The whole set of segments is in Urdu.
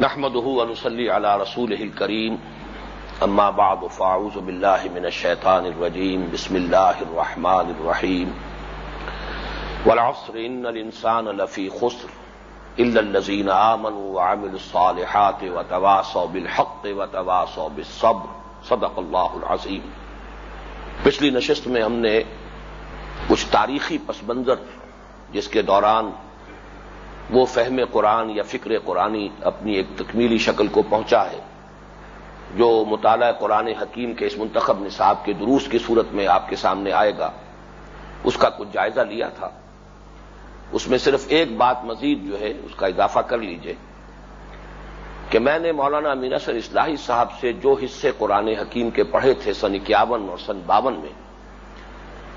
نحمده ونصلي على رسوله الكريم. اما بعد فاعوذ بالله من الشيطان الرجيم. بسم الله الرحمن الرحيم. والعصر ان الانسان لفي خسر. الا الذين امنوا وعملوا الصالحات وتواصوا بالحق وتواصوا بالصبر. صدق الله العظيم. پچھلی نشست میں ہم نے کچھ تاریخی پس منظر جس کے دوران وہ فہم قرآن یا فکر قرآنی اپنی ایک تکمیلی شکل کو پہنچا ہے، جو مطالعہ قرآن حکیم کے اس منتخب نصاب کے دروس کی صورت میں آپ کے سامنے آئے گا۔ اس کا کچھ جائزہ لیا تھا۔ اس میں صرف ایک بات مزید جو ہے، اس کا اضافہ کر لیجیے کہ میں نے مولانا امین اصر اصلاحی صاحب سے جو حصے قرآن حکیم کے پڑھے تھے سن اکیاون اور سن باون میں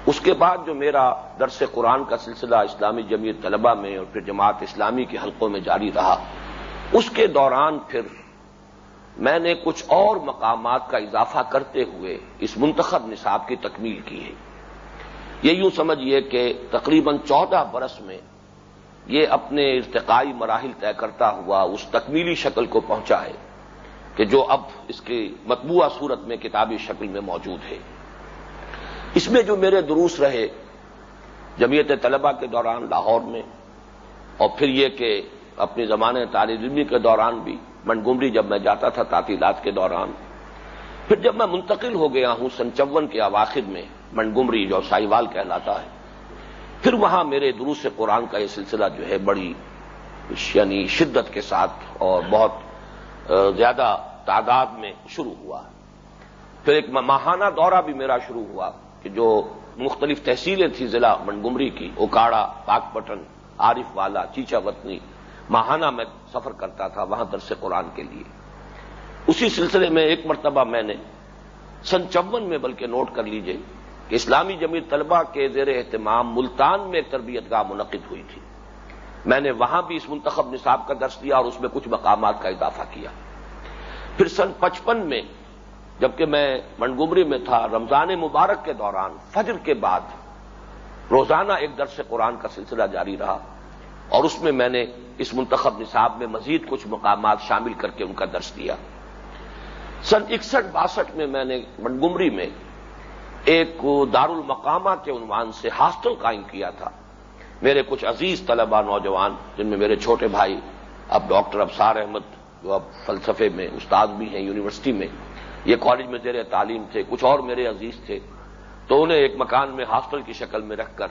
اس کے بعد جو میرا درس قرآن کا سلسلہ اسلامی جمعیت طلبہ میں اور پھر جماعت اسلامی کے حلقوں میں جاری رہا، اس کے دوران پھر میں نے کچھ اور مقامات کا اضافہ کرتے ہوئے اس منتخب نصاب کی تکمیل کی ہے۔ یہ یوں سمجھیے کہ تقریباً چودہ برس میں یہ اپنے ارتقائی مراحل طے کرتا ہوا اس تکمیلی شکل کو پہنچا ہے کہ جو اب اس کی مطبوعہ صورت میں کتابی شکل میں موجود ہے۔ اس میں جو میرے دروس رہے جمعیت طلبہ کے دوران لاہور میں، اور پھر یہ کہ اپنی زمانے طالب علمی کے دوران بھی منگمری جب میں جاتا تھا تعطیلات کے دوران، پھر جب میں منتقل ہو گیا ہوں سن چون کے اواخر میں منگمری جو سائیوال کہلاتا ہے، پھر وہاں میرے دروس قرآن کا یہ سلسلہ جو ہے بڑی یعنی شدت کے ساتھ اور بہت زیادہ تعداد میں شروع ہوا۔ پھر ایک ماہانہ دورہ بھی میرا شروع ہوا۔ جو مختلف تحصیلیں تھیں ضلع منگمری کی، اوکاڑا، پاک پٹن، عارف والا، چیچا وطنی، ماہانہ میں سفر کرتا تھا وہاں درس قرآن کے لیے۔ اسی سلسلے میں ایک مرتبہ میں نے سن چون میں بلکہ نوٹ کر لیجیے کہ اسلامی جمی طلبہ کے زیر اہتمام ملتان میں ایک تربیت گاہ منعقد ہوئی تھی۔ میں نے وہاں بھی اس منتخب نصاب کا درس دیا اور اس میں کچھ مقامات کا اضافہ کیا۔ پھر سن پچپن میں جبکہ میں منگمری میں تھا، رمضان مبارک کے دوران، فجر کے بعد روزانہ ایک درس قرآن کا سلسلہ جاری رہا۔ اور اس میں میں نے اس منتخب نصاب میں مزید کچھ مقامات شامل کر کے ان کا درس دیا۔ سن اکسٹھ باسٹھ میں میں نے منگمری میں ایک دار المقامہ کے عنوان سے ہاسٹل قائم کیا تھا۔ میرے کچھ عزیز طلبہ نوجوان، جن میں میرے چھوٹے بھائی، اب ڈاکٹر ابسار احمد، جو اب فلسفے میں استاد بھی ہیں، یونیورسٹی میں یہ کالج میں زیر تعلیم تھے، کچھ اور میرے عزیز تھے۔ تو انہیں ایک مکان میں ہاسٹل کی شکل میں رکھ کر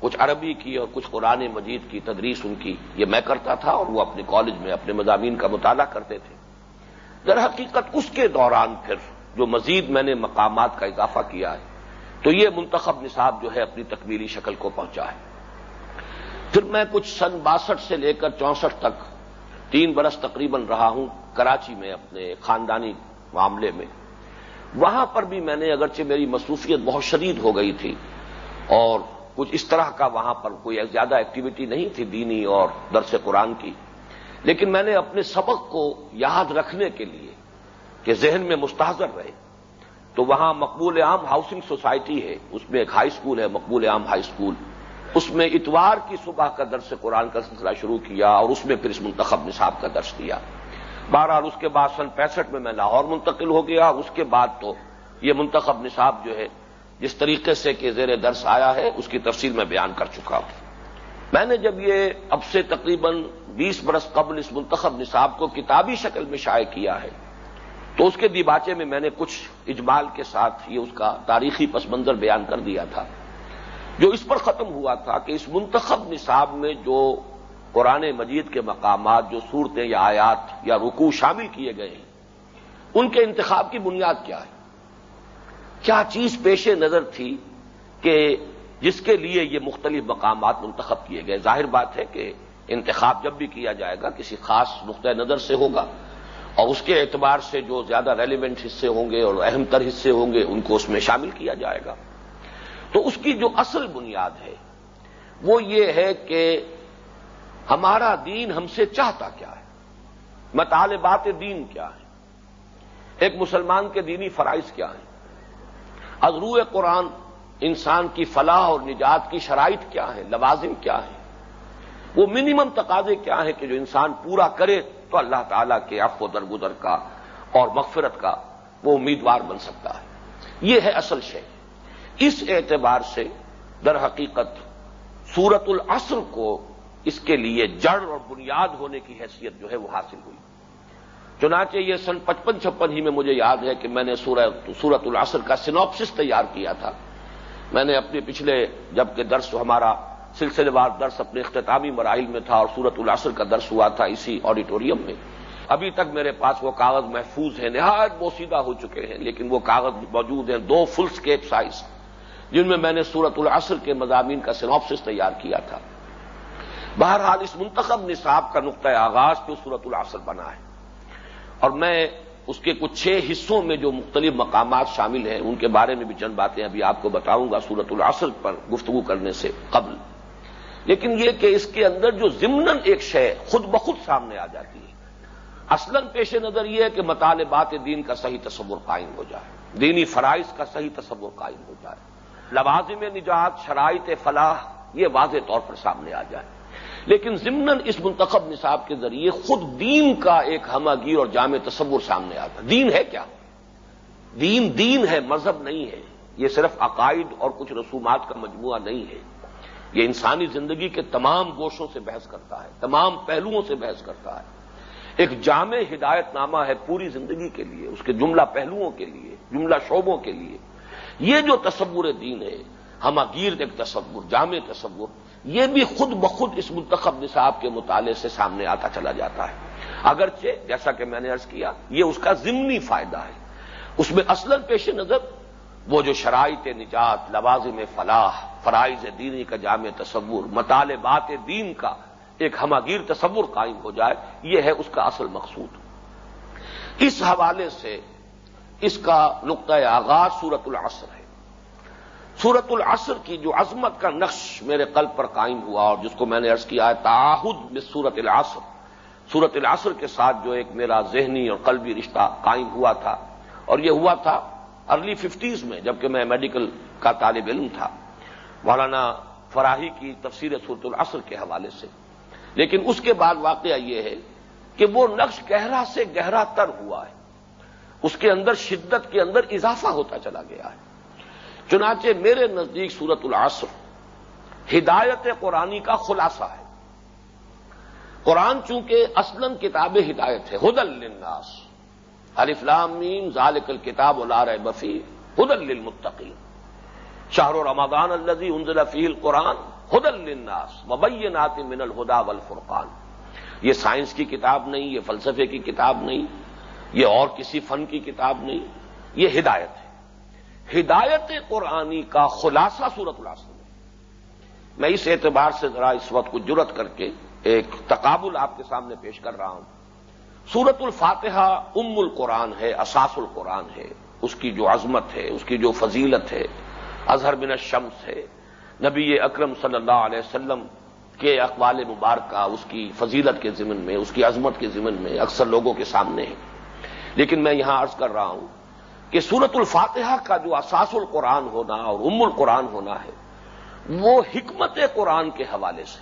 کچھ عربی کی اور کچھ قرآن مجید کی تدریس ان کی یہ میں کرتا تھا اور وہ اپنے کالج میں اپنے مضامین کا مطالعہ کرتے تھے۔ در حقیقت اس کے دوران پھر جو مزید میں نے مقامات کا اضافہ کیا ہے، تو یہ منتخب نصاب جو ہے اپنی تکمیلی شکل کو پہنچا ہے۔ پھر میں کچھ سن باسٹھ سے لے کر چونسٹھ تک تین برس تقریباً رہا ہوں، کراچی میں اپنے خاندانی معاملے میں۔ وہاں پر بھی میں نے اگرچہ میری مصروفیت بہت شدید ہو گئی تھی اور کچھ اس طرح کا وہاں پر کوئی زیادہ ایکٹیویٹی نہیں تھی دینی اور درس قرآن کی۔ لیکن میں نے اپنے سبق کو یاد رکھنے کے لیے کہ ذہن میں مستحضر رہے۔ تو وہاں مقبول عام ہاؤسنگ سوسائٹی ہے، اس میں ایک ہائی اسکول ہے، مقبول عام ہائی اسکول اس میں اتوار کی صبح کا درس قرآن کا سلسلہ شروع کیا اور اس میں پھر اس منتخب نصاب کا درس دیا بہرحال اس کے بعد سن پینسٹھ میں میں لاہور منتقل ہو گیا۔ اس کے بعد تو یہ منتخب نصاب جو ہے، جس طریقے سے کہ زیر درس آیا ہے، اس کی تفصیل میں بیان کر چکا ہوں۔ میں نے جب یہ اب سے تقریباً بیس برس قبل اس منتخب نصاب کو کتابی شکل میں شائع کیا ہے، تو اس کے دیباچے میں میں نے کچھ اجمال کے ساتھ یہ اس کا تاریخی پس منظر بیان کر دیا تھا۔ جو اس پر ختم ہوا تھا کہ اس منتخب نصاب میں جو قرآن مجید کے مقامات جو صورتیں یا آیات یا رکوع شامل کیے گئے ہیں، ان کے انتخاب کی بنیاد کیا ہے؟ کیا چیز پیش نظر تھی کہ جس کے لیے یہ مختلف مقامات منتخب کیے گئے؟ ظاہر بات ہے کہ انتخاب جب بھی کیا جائے گا، کسی خاص نقطۂ نظر سے ہوگا اور اس کے اعتبار سے جو زیادہ ریلیونٹ حصے ہوں گے اور اہم تر حصے ہوں گے، ان کو اس میں شامل کیا جائے گا۔ تو اس کی جو اصل بنیاد ہے، وہ یہ ہے کہ ہمارا دین ہم سے چاہتا کیا ہے؟ مطالبات دین کیا ہے ایک مسلمان کے دینی فرائض کیا ہیں؟ ازرو قرآن انسان کی فلاح اور نجات کی شرائط کیا ہے لوازم کیا ہے وہ منیمم تقاضے کیا ہے کہ جو انسان پورا کرے تو اللہ تعالیٰ کے اف و درگزر کا اور مغفرت کا وہ امیدوار بن سکتا ہے۔ یہ ہے اصل شے۔ اس اعتبار سے در حقیقت سورت العصر کو اس کے لیے جڑ اور بنیاد ہونے کی حیثیت جو ہے وہ حاصل ہوئی۔ چنانچہ یہ سن پچپن چھپن ہی میں مجھے یاد ہے کہ میں نے سورت العصر کا سینوپسس تیار کیا تھا۔ میں نے اپنے پچھلے جبکہ درس ہمارا سلسلے وار درس اپنے اختتامی مراحل میں تھا اور سورت العصر کا درس ہوا تھا اسی آڈیٹوریم میں۔ ابھی تک میرے پاس وہ کاغذ محفوظ ہیں، نہایت بوسیدہ ہو چکے ہیں، لیکن وہ کاغذ موجود ہیں دو فل اسکیپ سائز جن میں میں نے سورت العصر کے مضامین کا سینوپسس تیار کیا تھا۔ بہرحال اس منتخب نصاب کا نقطۂ آغاز تو سورت العصر بنا ہے۔ اور میں اس کے کچھ چھ حصوں میں جو مختلف مقامات شامل ہیں، ان کے بارے میں بھی چند باتیں ابھی آپ کو بتاؤں گا سورت العصر پر گفتگو کرنے سے قبل۔ لیکن یہ کہ اس کے اندر جو ضمن ایک شے خود بخود سامنے آ جاتی ہے۔ اصلاً پیش نظر یہ ہے کہ مطالبات دین کا صحیح تصور قائم ہو جائے۔ دینی فرائض کا صحیح تصور قائم ہو جائے۔ لوازم نجات، شرائط فلاح، یہ واضح طور پر سامنے آ جائے۔ لیکن ضمن اس منتخب نصاب کے ذریعے خود دین کا ایک ہماگیر اور جامع تصور سامنے آتا دین ہے کیا؟ دین دین ہے، مذہب نہیں ہے۔ یہ صرف عقائد اور کچھ رسومات کا مجموعہ نہیں ہے۔ یہ انسانی زندگی کے تمام گوشوں سے بحث کرتا ہے، تمام پہلوؤں سے بحث کرتا ہے۔ ایک جامع ہدایت نامہ ہے پوری زندگی کے لیے، اس کے جملہ پہلوؤں کے لیے، جملہ شعبوں کے لیے۔ یہ جو تصور دین ہے، ہماگیر ایک تصور، جامع تصور یہ بھی خود بخود اس منتخب نصاب کے مطالعے سے سامنے آتا چلا جاتا ہے۔ اگرچہ جیسا کہ میں نے ارض کیا، یہ اس کا ضمنی فائدہ ہے۔ اس میں اصل پیش نظر وہ جو شرائط نجات، لوازم فلاح، فرائض دینی کا جامع تصور مطالبات دین کا ایک ہماگیر تصور قائم ہو جائے، یہ ہے اس کا اصل مقصود۔ اس حوالے سے اس کا نقطۂ آغاز سورت العصر ہے۔ سورت العصر کی جو عظمت کا نقش میرے قلب پر قائم ہوا اور جس کو میں نے ارض کیا ہے، تعاہد میں سورت العصر۔ سورت العصر کے ساتھ جو ایک میرا ذہنی اور قلبی رشتہ قائم ہوا تھا۔ اور یہ ہوا تھا ارلی ففٹیز میں جبکہ میں میڈیکل کا طالب علم تھا۔ مولانا فراہی کی تفسیر سورت العصر کے حوالے سے۔ لیکن اس کے بعد واقعہ یہ ہے کہ وہ نقش گہرا سے گہرا تر ہوا ہے۔ اس کے اندر شدت کے اندر اضافہ ہوتا چلا گیا ہے۔ چنانچہ میرے نزدیک سورت العصر ہدایت قرآنی کا خلاصہ ہے۔ قرآن چونکہ اسلم کتاب ہدایت ہے ہد الناس الفلام ذالک الکتاب الار بفی ہد المتقین شاہر رمضان الزی انزل فی القرآن ہد الناس مبینات من الہدا والفرقان۔ یہ سائنس کی کتاب نہیں، یہ فلسفے کی کتاب نہیں، یہ اور کسی فن کی کتاب نہیں، یہ ہدایت ہے۔ ہدایت قرآنی کا خلاصہ صورت العصر میں۔ میں اس اعتبار سے ذرا اس وقت کو جرت کر کے ایک تقابل آپ کے سامنے پیش کر رہا ہوں۔ سورت الفاتحہ ام القرآن ہے، اساس القرآن ہے۔ اس کی جو عظمت ہے، اس کی جو فضیلت ہے، اظہر بن الشمس ہے۔ نبی اکرم صلی اللہ علیہ وسلم کے اقوال مبارکہ اس کی فضیلت کے ضمن میں، اس کی عظمت کے ضمن میں اکثر لوگوں کے سامنے ہے۔ لیکن میں یہاں عرض کر رہا ہوں کہ سورت الفاتحہ کا جو اساس القرآن ہونا اور ام القرآن ہونا ہے، وہ حکمت قرآن کے حوالے سے۔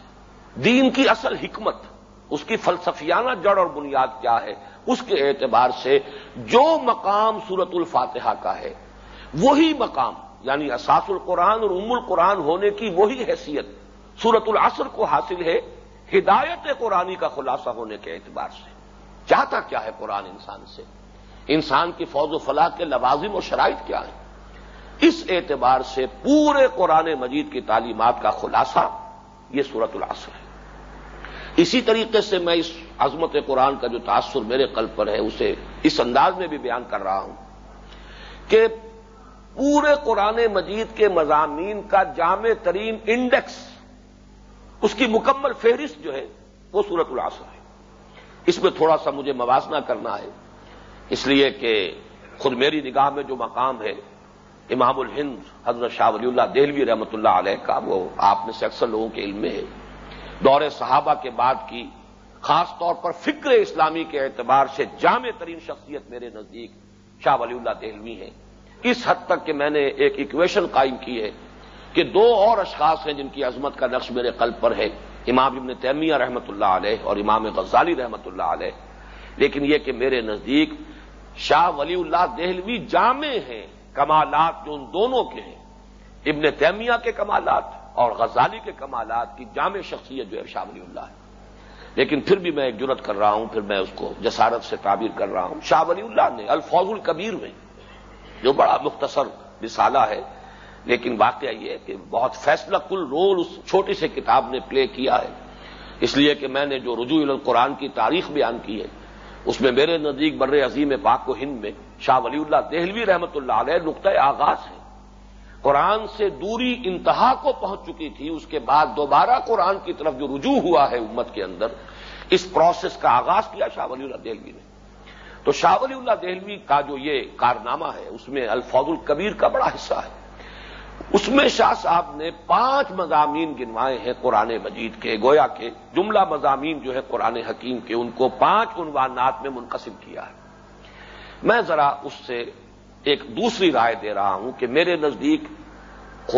دین کی اصل حکمت، اس کی فلسفیانہ جڑ اور بنیاد کیا ہے، اس کے اعتبار سے جو مقام سورت الفاتحہ کا ہے، وہی مقام یعنی اساس القرآن اور ام القرآن ہونے کی وہی حیثیت سورت العصر کو حاصل ہے، ہدایت قرآنی کا خلاصہ ہونے کے اعتبار سے۔ چاہتا کیا ہے قرآن انسان سے؟ انسان کی فوج و فلاح کے لوازم و شرائط کیا ہیں؟ اس اعتبار سے پورے قرآن مجید کی تعلیمات کا خلاصہ یہ صورت العصر ہے۔ اسی طریقے سے میں اس عظمت قرآن کا جو تاثر میرے قلب پر ہے، اسے اس انداز میں بھی بیان کر رہا ہوں کہ پورے قرآن مجید کے مضامین کا جامع ترین انڈیکس، اس کی مکمل فہرست جو ہے، وہ صورت العصر ہے۔ اس میں تھوڑا سا مجھے موازنہ کرنا ہے۔ اس لیے کہ خود میری نگاہ میں جو مقام ہے، امام الہند حضرت شاہ ولی اللہ دہلوی رحمۃ اللہ علیہ کا، وہ آپ میں سے اکثر لوگوں کے علم میں ہے۔ دور صحابہ کے بعد کی خاص طور پر فکر اسلامی کے اعتبار سے جامع ترین شخصیت میرے نزدیک شاہ ولی اللہ دہلوی ہے اس حد تک کہ میں نے ایک ایکویشن قائم کی ہے کہ دو اور اشخاص ہیں جن کی عظمت کا نقش میرے قلب پر ہے۔ امام ابن تیمیہ رحمۃ اللہ علیہ اور امام غزالی رحمۃ اللہ علیہ۔ لیکن یہ کہ میرے نزدیک شاہ ولی اللہ دہلوی جامع ہیں، کمالات جو ان دونوں کے ہیں۔ ابن تیمیہ کے کمالات اور غزالی کے کمالات کی جامع شخصیت جو ہے شاہ ولی اللہ ہے۔ لیکن پھر بھی میں ایک جرت کر رہا ہوں، پھر میں اس کو جسارت سے تعبیر کر رہا ہوں۔ شاہ ولی اللہ نے الفوظ القبیر میں، جو بڑا مختصر رسالہ ہے، لیکن واقعہ یہ کہ بہت فیصلہ کل رول اس چھوٹی سے کتاب نے پلے کیا ہے۔ اس لیے کہ میں نے جو رجوع القرآن کی تاریخ بیان کی ہے اس میں میرے نزدیک بر عظیم پاک و ہند میں شاہ ولی اللہ دہلوی رحمت اللہ علیہ نقطۂ آغاز ہے۔ قرآن سے دوری انتہا کو پہنچ چکی تھی، اس کے بعد دوبارہ قرآن کی طرف جو رجوع ہوا ہے امت کے اندر، اس پروسیس کا آغاز کیا شاہ ولی اللہ دہلوی نے۔ تو شاہ ولی اللہ دہلوی کا جو یہ کارنامہ ہے، اس میں الفوظ القبیر کا بڑا حصہ ہے۔ اس میں شاہ صاحب نے پانچ مضامین گنوائے ہیں قرآن مجید کے۔ گویا کے جملہ مضامین جو ہے قرآن حکیم کے، ان کو پانچ عنوانات میں منقسم کیا ہے۔ میں ذرا اس سے ایک دوسری رائے دے رہا ہوں کہ میرے نزدیک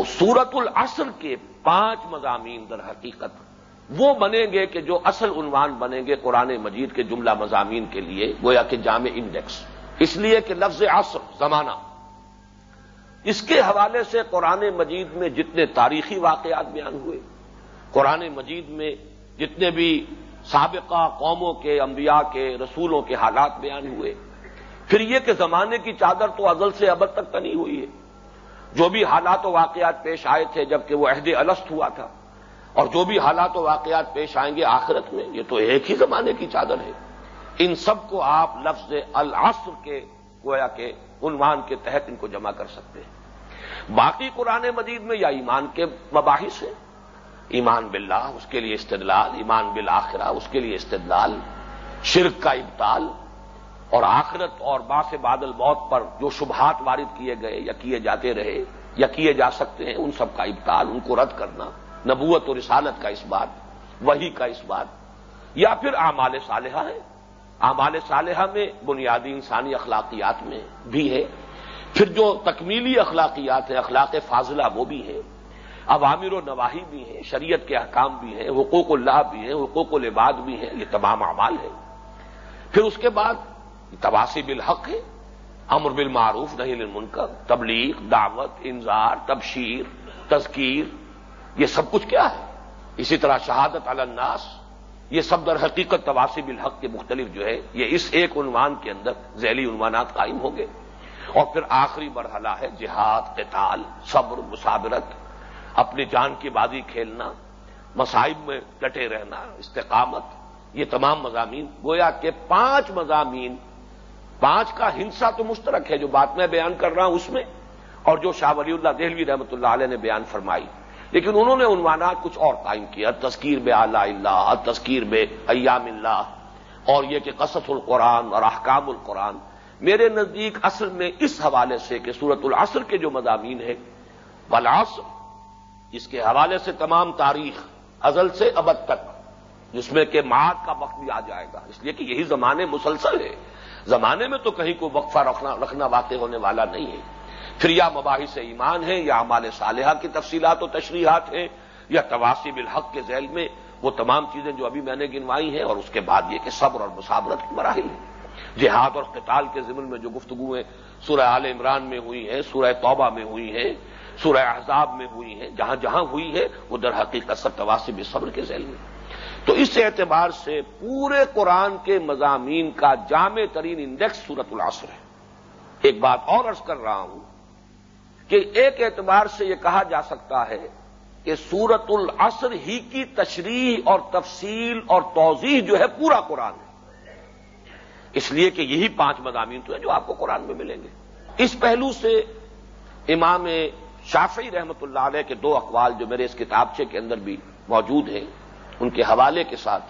سورت العصر کے پانچ مضامین در حقیقت وہ بنیں گے کہ جو اصل عنوان بنیں گے قرآن مجید کے جملہ مضامین کے لیے، گویا کہ جامع انڈیکس۔ اس لیے کہ لفظ عصر، زمانہ۔ اس کے حوالے سے قرآن مجید میں جتنے تاریخی واقعات بیان ہوئے، قرآن مجید میں جتنے بھی سابقہ قوموں کے، انبیاء کے، رسولوں کے حالات بیان ہوئے، پھر یہ کہ زمانے کی چادر تو ازل سے ابد تک تنی ہوئی ہے۔ جو بھی حالات و واقعات پیش آئے تھے جبکہ وہ عہد السط ہوا تھا، اور جو بھی حالات و واقعات پیش آئیں گے آخرت میں، یہ تو ایک ہی زمانے کی چادر ہے۔ ان سب کو آپ لفظ العصر کے، گویا کے عنوان کے تحت ان کو جمع کر سکتے ہیں۔ باقی قرآن مجید میں یا ایمان کے مباحث ہیں۔ ایمان باللہ، اس کے لیے استدلال، ایمان بالآخرہ، اس کے لیے استدلال، شرک کا ابتال اور آخرت اور باس بادل موت پر جو شبہات وارد کیے گئے یا کیے جاتے رہے یا کیے جا سکتے ہیں، ان سب کا ابتال ان کو رد کرنا، نبوت اور رسالت کا اس بات وہی کا اس بات، یا پھر اعمال صالحہ ہے اعمال صالحہ میں، بنیادی انسانی اخلاقیات میں بھی ہے۔ پھر جو تکمیلی اخلاقیات ہیں، اخلاق فاضلہ وہ بھی ہے عوامر و نواحی بھی ہیں، شریعت کے احکام بھی ہیں، حقوق اللہ بھی ہیں، حقوق العباد بھی ہیں، یہ تمام اعمال ہیں۔ پھر اس کے بعد تواسی بالحق ہے، امر بالمعروف نہیں للمنکر تبلیغ، دعوت، انذار، تبشیر، تذکیر، یہ سب کچھ کیا ہے؟ اسی طرح شہادت الناس یہ سب در حقیقت تواسب الحق کے مختلف جو ہے، یہ اس ایک عنوان کے اندر ذیلی عنوانات قائم ہوں گے۔ اور پھر آخری مرحلہ ہے جہاد، قتال، صبر، مسابرت، اپنی جان کی بازی کھیلنا، مصائب میں ڈٹے رہنا، استقامت، یہ تمام مضامین۔ گویا کہ پانچ مضامین، پانچ کا ہنسا تو مشترک ہے جو بات میں بیان کر رہا ہوں اس میں، اور جو شاہ ولی اللہ دہلوی رحمۃ اللہ علیہ نے بیان فرمائی۔ لیکن انہوں نے عنوانات کچھ اور قائم کیا، تذکیر بے اعلی اللہ، تذکیر بے ایام اللہ، اور یہ کہ قصص القرآن اور احکام القرآن۔ میرے نزدیک اصل میں اس حوالے سے کہ سورت العصر کے جو مضامین ہے والعصر، اس کے حوالے سے تمام تاریخ ازل سے ابد تک، جس میں کہ ماہ کا وقت بھی آ جائے گا۔ اس لیے کہ یہی زمانے مسلسل ہے زمانے میں تو کہیں کو وقفہ رکھنا رکھنا واقع ہونے والا نہیں ہے۔ پھر یا مباحث ایمان ہے یا امال صالحہ کی تفصیلات و تشریحات ہیں، یا تواسب الحق کے ذیل میں وہ تمام چیزیں جو ابھی میں نے گنوائی ہیں اور اس کے بعد یہ کہ صبر اور مسابرت کی مراحل ہیں۔ جہاد اور قتال کے ضمن میں جو گفتگویں سورہ عال عمران میں ہوئی ہیں، سورہ توبہ میں ہوئی ہیں، سورہ احزاب میں ہوئی ہیں، جہاں جہاں ہوئی ہے وہ در حقیقت سب تواسب صبر کے ذیل میں۔ تو اس اعتبار سے پورے قرآن کے مضامین کا جامع ترین انڈیکس سورت العصر ہے۔ ایک بات اور عرض کر رہا ہوں کہ ایک اعتبار سے یہ کہا جا سکتا ہے کہ سورت العصر ہی کی تشریح اور تفصیل اور توضیح جو ہے پورا قرآن ہے۔ اس لیے کہ یہی پانچ مضامین تو ہیں جو آپ کو قرآن میں ملیں گے۔ اس پہلو سے امام شافعی رحمت اللہ علیہ کے دو اقوال جو میرے اس کتابچے کے اندر بھی موجود ہیں، ان کے حوالے کے ساتھ،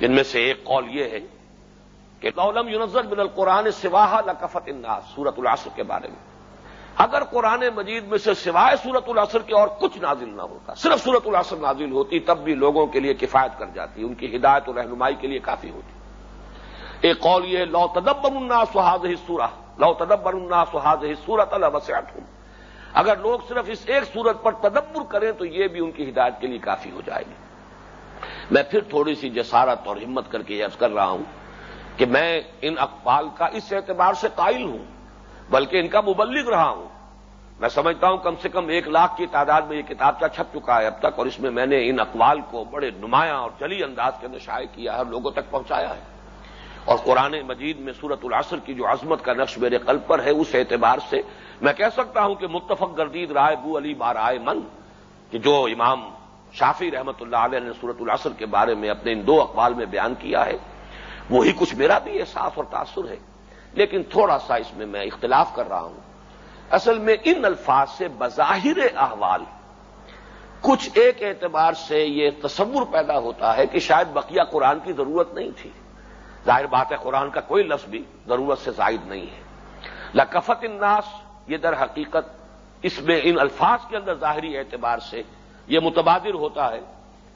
جن میں سے ایک قول یہ ہے کہ لولم یونزل بن القرآن سواہ لکفت الناس سورت العصر کے بارے میں۔ اگر قرآن مجید میں سے سوائے سورت العصر کے اور کچھ نازل نہ ہوتا، صرف سورت العصر نازل ہوتی، تب بھی لوگوں کے لیے کفایت کر جاتی، ان کی ہدایت و رہنمائی کے لیے کافی ہوتی۔ ایک قول یہ لو تدبر الناس سہاز سورہ لو تدبر الناس سہاز سورت البسیات اگر لوگ صرف اس ایک سورت پر تدبر کریں تو یہ بھی ان کی ہدایت کے لیے کافی ہو جائے گی۔ میں پھر تھوڑی سی جسارت اور ہمت کر کے عرض کر رہا ہوں کہ میں ان اقبال کا اس اعتبار سے قائل ہوں۔ بلکہ ان کا مبلغ رہا ہوں۔ میں سمجھتا ہوں کم سے کم ایک لاکھ کی تعداد میں یہ کتاب کا چھپ چکا ہے اب تک، اور اس میں میں نے ان اقوال کو بڑے نمایاں اور جلی انداز کے اندر شائع کیا ہے لوگوں تک پہنچایا ہے۔ اور قرآن مجید میں صورت العصر کی جو عظمت کا نقش میرے قلب پر ہے، اس اعتبار سے میں کہہ سکتا ہوں کہ متفق گردید رائے بو علی بارائے من، کہ جو امام شافی رحمت اللہ علیہ نے صورت العصر کے بارے میں اپنے ان دو اقوال میں بیان کیا ہے، وہی کچھ میرا بھی احساس اور تاثر ہے۔ لیکن تھوڑا سا اس میں میں اختلاف کر رہا ہوں۔ اصل میں ان الفاظ سے بظاہر احوال کچھ ایک اعتبار سے یہ تصور پیدا ہوتا ہے کہ شاید بقیہ قرآن کی ضرورت نہیں تھی۔ ظاہر بات ہے قرآن کا کوئی لفظ بھی ضرورت سے زائد نہیں ہے۔ لکفت الناس، یہ در حقیقت اس میں ان الفاظ کے اندر ظاہری اعتبار سے یہ متبادر ہوتا ہے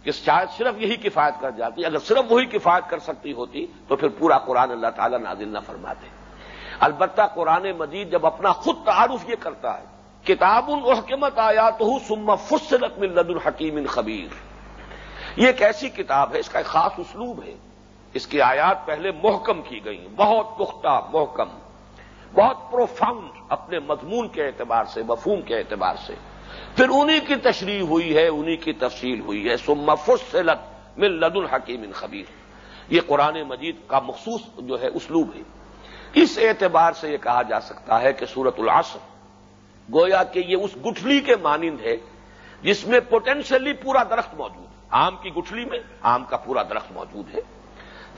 کہ شاید صرف یہی کفایت کر جاتی۔ اگر صرف وہی کفایت کر سکتی ہوتی تو پھر پورا قرآن اللہ تعالیٰ نازل نہ فرماتے۔ البتہ قرآن مجید جب اپنا خود تعارف یہ کرتا ہے، کتاب الحکمت آیا تو سما فصلت من لد الحکیم خبیر۔ یہ ایک ایسی کتاب ہے، اس کا ایک خاص اسلوب ہے۔ اس کی آیات پہلے محکم کی گئی بہت پختہ محکم۔ بہت پروفاؤنڈ اپنے مضمون کے اعتبار سے، مفہوم کے اعتبار سے۔ پھر انہی کی تشریح ہوئی ہے، انہی کی تفصیل ہوئی ہے سما فصلت من لد الحکیم خبیر۔ یہ قرآن مجید کا مخصوص جو ہے، اسلوب ہے۔ اس اعتبار سے یہ کہا جا سکتا ہے کہ سورت العصر گویا کہ یہ اس گٹھلی کے مانند ہے جس میں پوٹینشلی پورا درخت موجود ہے۔ آم کی گٹھلی میں آم کا پورا درخت موجود ہے۔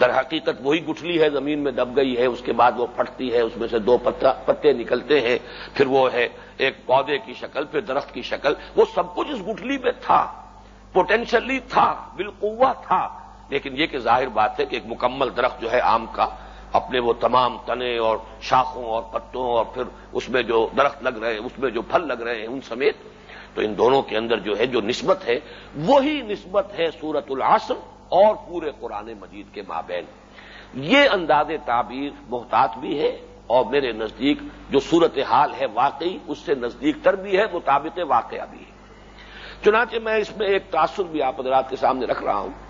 در حقیقت وہی گٹھلی ہے، زمین میں دب گئی ہے، اس کے بعد وہ پھٹتی ہے، اس میں سے دو پتے نکلتے ہیں، پھر وہ ہے ایک پودے کی شکل، پھر درخت کی شکل۔ وہ سب کچھ اس گٹھلی میں تھا پوٹینشلی تھا بالقوا تھا۔ لیکن یہ کہ ظاہر بات ہے کہ ایک مکمل درخت جو ہے آم کا اپنے وہ تمام تنے اور شاخوں اور پتوں اور پھر اس میں جو درخت لگ رہے ہیں، اس میں جو پھل لگ رہے ہیں، ان سمیت، تو ان دونوں کے اندر جو ہے، جو نسبت ہے، وہی نسبت ہے سورت العصر اور پورے قرآن مجید کے مابین۔ یہ انداز تعبیر محتاط بھی ہے اور میرے نزدیک جو صورت حال ہے واقعی، اس سے نزدیک تر بھی ہے، مطابق واقعہ بھی ہے۔ چنانچہ میں اس میں ایک تاثر بھی آپ حضرات کے سامنے رکھ رہا ہوں۔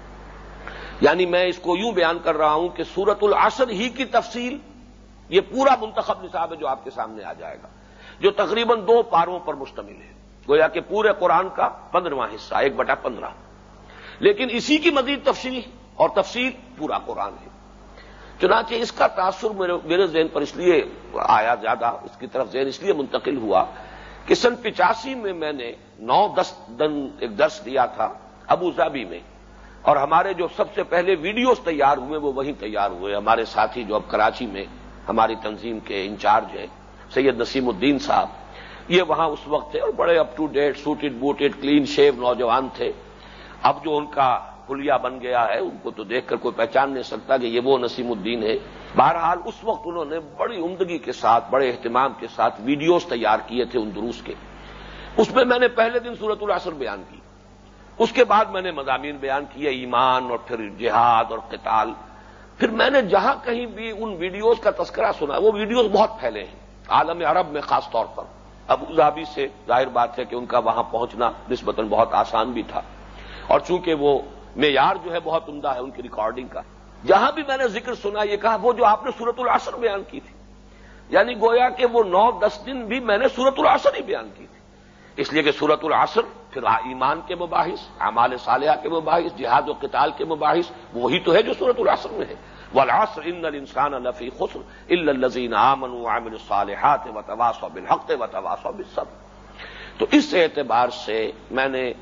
یعنی میں اس کو یوں بیان کر رہا ہوں کہ سورت العصر ہی کی تفصیل یہ پورا منتخب نصاب ہے جو آپ کے سامنے آ جائے گا، جو تقریباً دو پاروں پر مشتمل ہے۔ گویا کہ پورے قرآن کا پندرواں حصہ، ایک بٹا پندرہ۔ لیکن اسی کی مزید تفصیل اور تفصیل پورا قرآن ہے۔ چنانچہ اس کا تاثر میرے ذہن پر اس لیے آیا زیادہ، اس کی طرف ذہن اس لیے منتقل ہوا کہ سن پچاسی میں میں نے نو دس دن ایک درس دیا تھا ابو ظہبی میں۔ اور ہمارے جو سب سے پہلے ویڈیوز تیار ہوئے، وہ وہیں تیار ہوئے۔ ہمارے ساتھی جو اب کراچی میں ہماری تنظیم کے انچارج ہیں، سید نسیم الدین صاحب، یہ وہاں اس وقت تھے اور بڑے up to date suited booted clean shave نوجوان تھے۔ اب جو ان کا پلیا بن گیا ہے، ان کو تو دیکھ کر کوئی پہچان نہیں سکتا کہ یہ وہ نسیم الدین ہے بہرحال اس وقت انہوں نے بڑی عمدگی کے ساتھ، بڑے اہتمام کے ساتھ ویڈیوز تیار کیے تھے ان دروس کے۔ اس میں میں نے پہلے دن سورت العصر بیان کی۔ اس کے بعد میں نے مضامین بیان کیے، ایمان اور پھر جہاد اور قتال۔ پھر میں نے جہاں کہیں بھی ان ویڈیوز کا تذکرہ سنا، وہ ویڈیوز بہت پھیلے ہیں، عالم عرب میں خاص طور پر۔ ابو ظہبی سے ظاہر بات ہے کہ ان کا وہاں پہنچنا نسبتاً بہت آسان بھی تھا۔ اور چونکہ وہ معیار جو ہے بہت عمدہ ہے ان کی ریکارڈنگ کا، جہاں بھی میں نے ذکر سنا، یہ کہا وہ جو آپ نے سورت العصر بیان کی تھی۔ یعنی گویا کہ وہ نو دس دن بھی میں نے سورت العصر ہی بیان کی تھی۔ اس لیے کہ سورت العصر پھر ایمان کے مباحث، اعمال صالحہ کے مباحث، جہاد و قتال کے مباحث، وہی تو ہے جو سورت العصر میں ہے۔ والعصر ان الانسان لفی خسر الا الذين امنوا وعملوا الصالحات وتواصوا بالحق وتواصوا بالصبر۔ تو اس اعتبار سے میں نے